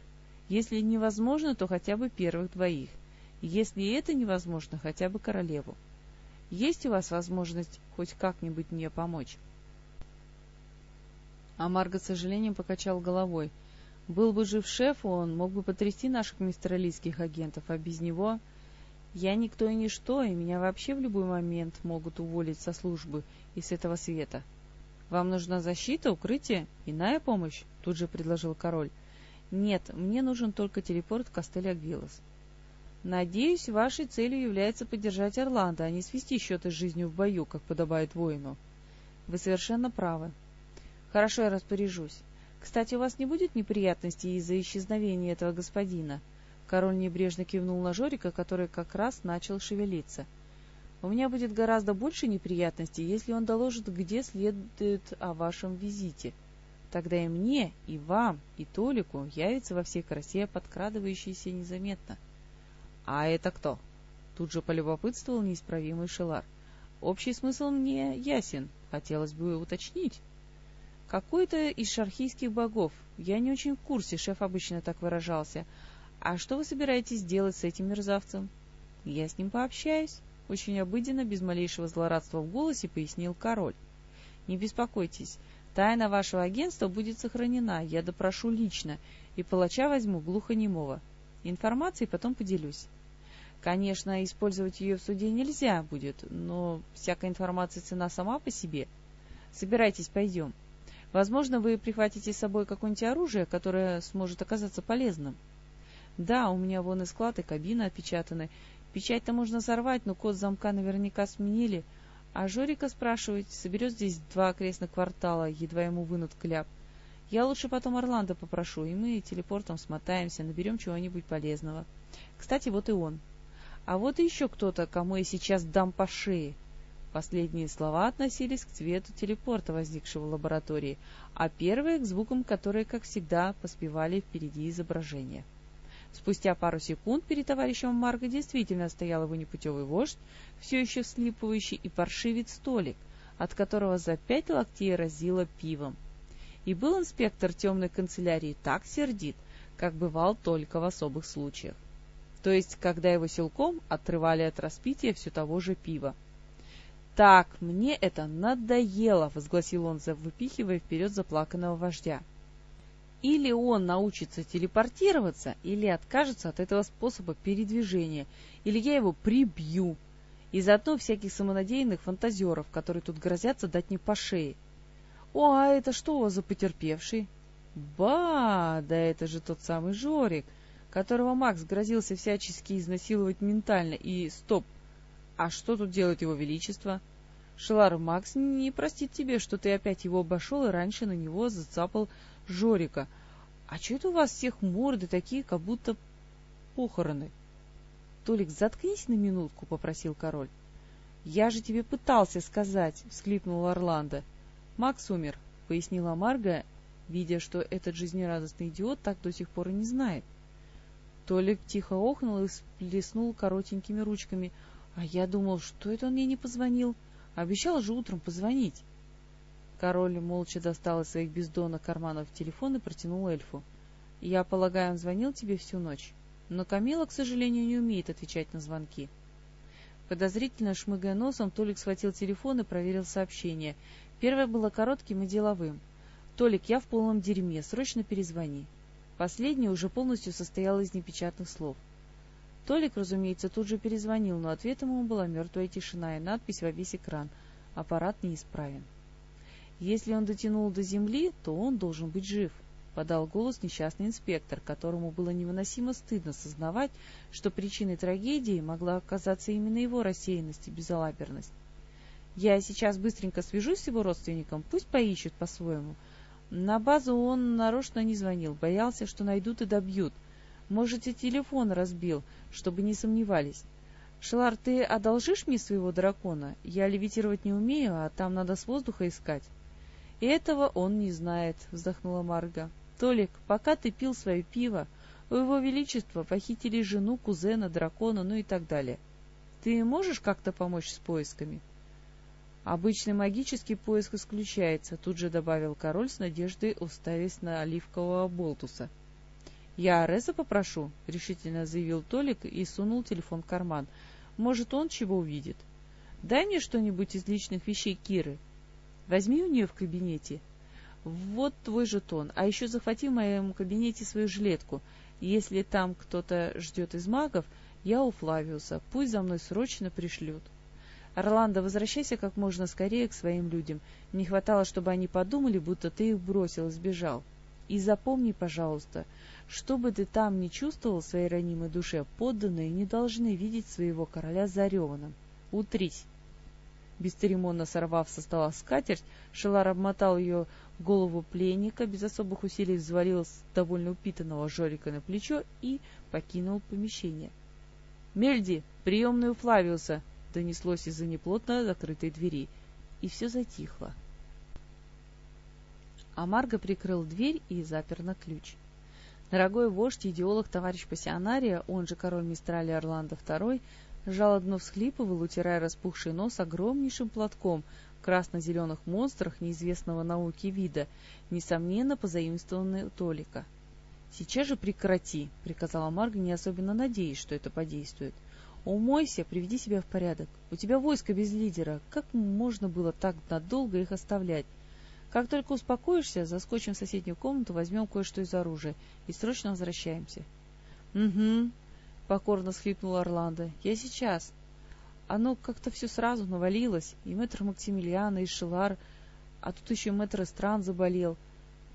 Если невозможно, то хотя бы первых двоих. Если это невозможно, хотя бы королеву. Есть у вас возможность хоть как-нибудь мне помочь? А Марго с сожалением покачал головой. Был бы жив шеф, он мог бы потрясти наших мистералийских агентов, а без него... Я никто и ничто, и меня вообще в любой момент могут уволить со службы и с этого света. Вам нужна защита, укрытие, иная помощь? Тут же предложил король. Нет, мне нужен только телепорт в Кастель Агвилос. Надеюсь, вашей целью является поддержать Орландо, а не свести счеты с жизнью в бою, как подобает воину. Вы совершенно правы. Хорошо, я распоряжусь. Кстати, у вас не будет неприятностей из-за исчезновения этого господина? Король небрежно кивнул на Жорика, который как раз начал шевелиться. У меня будет гораздо больше неприятностей, если он доложит, где следует о вашем визите. Тогда и мне, и вам, и Толику явится во всей красе подкрадывающийся незаметно. — А это кто? — тут же полюбопытствовал неисправимый Шелар. — Общий смысл мне ясен, хотелось бы уточнить. Какой-то из шархийских богов. Я не очень в курсе, шеф обычно так выражался. А что вы собираетесь делать с этим мерзавцем? Я с ним пообщаюсь. Очень обыденно, без малейшего злорадства в голосе, пояснил король. Не беспокойтесь, тайна вашего агентства будет сохранена, я допрошу лично, и палача возьму глухонемого. Информацией потом поделюсь. Конечно, использовать ее в суде нельзя будет, но всякая информация цена сама по себе. Собирайтесь, пойдем. — Возможно, вы прихватите с собой какое-нибудь оружие, которое сможет оказаться полезным. Да, у меня вон и склад, и кабина отпечатаны. Печать-то можно сорвать, но код замка наверняка сменили. А Жорика спрашивать, соберет здесь два окрестных квартала, едва ему вынут кляп. Я лучше потом Орландо попрошу, и мы телепортом смотаемся, наберем чего-нибудь полезного. Кстати, вот и он. А вот и еще кто-то, кому я сейчас дам по шее. Последние слова относились к цвету телепорта, возникшего в лаборатории, а первые — к звукам, которые, как всегда, поспевали впереди изображения. Спустя пару секунд перед товарищем Марго действительно стоял его непутевый вождь, все еще вслипывающий и паршивец столик, от которого за пять локтей разило пивом. И был инспектор темной канцелярии так сердит, как бывал только в особых случаях. То есть, когда его силком отрывали от распития все того же пива. «Так, мне это надоело!» — возгласил он, выпихивая вперед заплаканного вождя. Или он научится телепортироваться, или откажется от этого способа передвижения, или я его прибью. И заодно всяких самонадеянных фантазеров, которые тут грозятся дать мне по шее. О, а это что у вас за потерпевший? Ба, да это же тот самый Жорик, которого Макс грозился всячески изнасиловать ментально. И стоп, а что тут делает его величество? Шелар Макс не простит тебе, что ты опять его обошел и раньше на него зацапал Жорика. А что это у вас всех морды такие, как будто похороны? — Толик, заткнись на минутку, — попросил король. — Я же тебе пытался сказать, — всхлипнул Орландо. — Макс умер, — пояснила Марга, видя, что этот жизнерадостный идиот так до сих пор и не знает. Толик тихо охнул и сплеснул коротенькими ручками. — А я думал, что это он мне не позвонил? Обещал же утром позвонить. Король молча достал из своих бездонных карманов телефон и протянул эльфу. — Я полагаю, он звонил тебе всю ночь? Но Камила, к сожалению, не умеет отвечать на звонки. Подозрительно шмыгая носом, Толик схватил телефон и проверил сообщение. Первое было коротким и деловым. «Толик, я в полном дерьме, срочно перезвони». Последнее уже полностью состояло из непечатных слов. Толик, разумеется, тут же перезвонил, но ответом ему была мертвая тишина и надпись во весь экран «Аппарат неисправен». Если он дотянул до земли, то он должен быть жив, — подал голос несчастный инспектор, которому было невыносимо стыдно сознавать, что причиной трагедии могла оказаться именно его рассеянность и безалаберность. Я сейчас быстренько свяжусь с его родственником, пусть поищут по-своему. На базу он нарочно не звонил, боялся, что найдут и добьют. Может, и телефон разбил, чтобы не сомневались. Шелар, ты одолжишь мне своего дракона? Я левитировать не умею, а там надо с воздуха искать. «Этого он не знает», — вздохнула Марга. «Толик, пока ты пил свое пиво, у его величества похитили жену, кузена, дракона, ну и так далее. Ты можешь как-то помочь с поисками?» «Обычный магический поиск исключается», — тут же добавил король с надеждой, уставясь на оливкового болтуса. «Я Ареза попрошу», — решительно заявил Толик и сунул телефон в карман. «Может, он чего увидит?» «Дай мне что-нибудь из личных вещей Киры. Возьми у нее в кабинете. Вот твой жетон. А еще захвати в моем кабинете свою жилетку. Если там кто-то ждет из магов, я у Флавиуса. Пусть за мной срочно пришлют. Орландо, возвращайся как можно скорее к своим людям. Не хватало, чтобы они подумали, будто ты их бросил и сбежал. И запомни, пожалуйста, что бы ты там ни чувствовал в своей ранимой душе, подданные не должны видеть своего короля зареванным. Утрись! Бесцеремонно сорвав со стола скатерть, Шелар обмотал ее голову пленника, без особых усилий взвалил с довольно упитанного Жорика на плечо и покинул помещение. «Мельди, приемную Флавиуса!» — донеслось из-за неплотно закрытой двери, и все затихло. А Марго прикрыл дверь и запер на ключ. Дорогой вождь, идеолог, товарищ пассионария, он же король Мистрали Орландо II, жалобно всхлипывал, утирая распухший нос огромнейшим платком в красно-зеленых монстрах неизвестного науки вида, несомненно позаимствованный Толика. «Сейчас же прекрати!» — приказала Марга, не особенно надеясь, что это подействует. «Умойся, приведи себя в порядок. У тебя войско без лидера. Как можно было так надолго их оставлять? Как только успокоишься, заскочим в соседнюю комнату, возьмем кое-что из оружия и срочно возвращаемся». «Угу», — покорно схлипнул Орландо. — Я сейчас. Оно как-то все сразу навалилось, и мэтр Максимилиана, и Шелар, а тут еще мэтр Эстран заболел.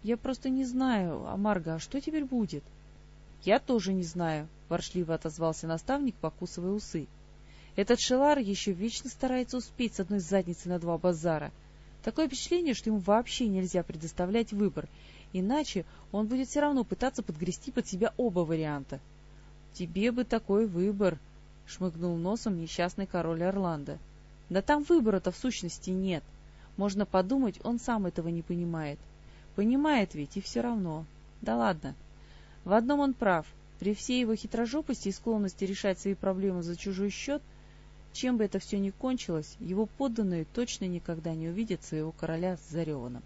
Я просто не знаю, Амарго, а что теперь будет? — Я тоже не знаю, — воршливо отозвался наставник, покусывая усы. — Этот Шелар еще вечно старается успеть с одной задницы на два базара. Такое впечатление, что ему вообще нельзя предоставлять выбор, иначе он будет все равно пытаться подгрести под себя оба варианта. — Тебе бы такой выбор, — шмыгнул носом несчастный король Орландо. — Да там выбора-то в сущности нет. Можно подумать, он сам этого не понимает. Понимает ведь, и все равно. Да ладно. В одном он прав. При всей его хитрожопости и склонности решать свои проблемы за чужой счет, чем бы это все ни кончилось, его подданные точно никогда не увидят своего короля с зареванным.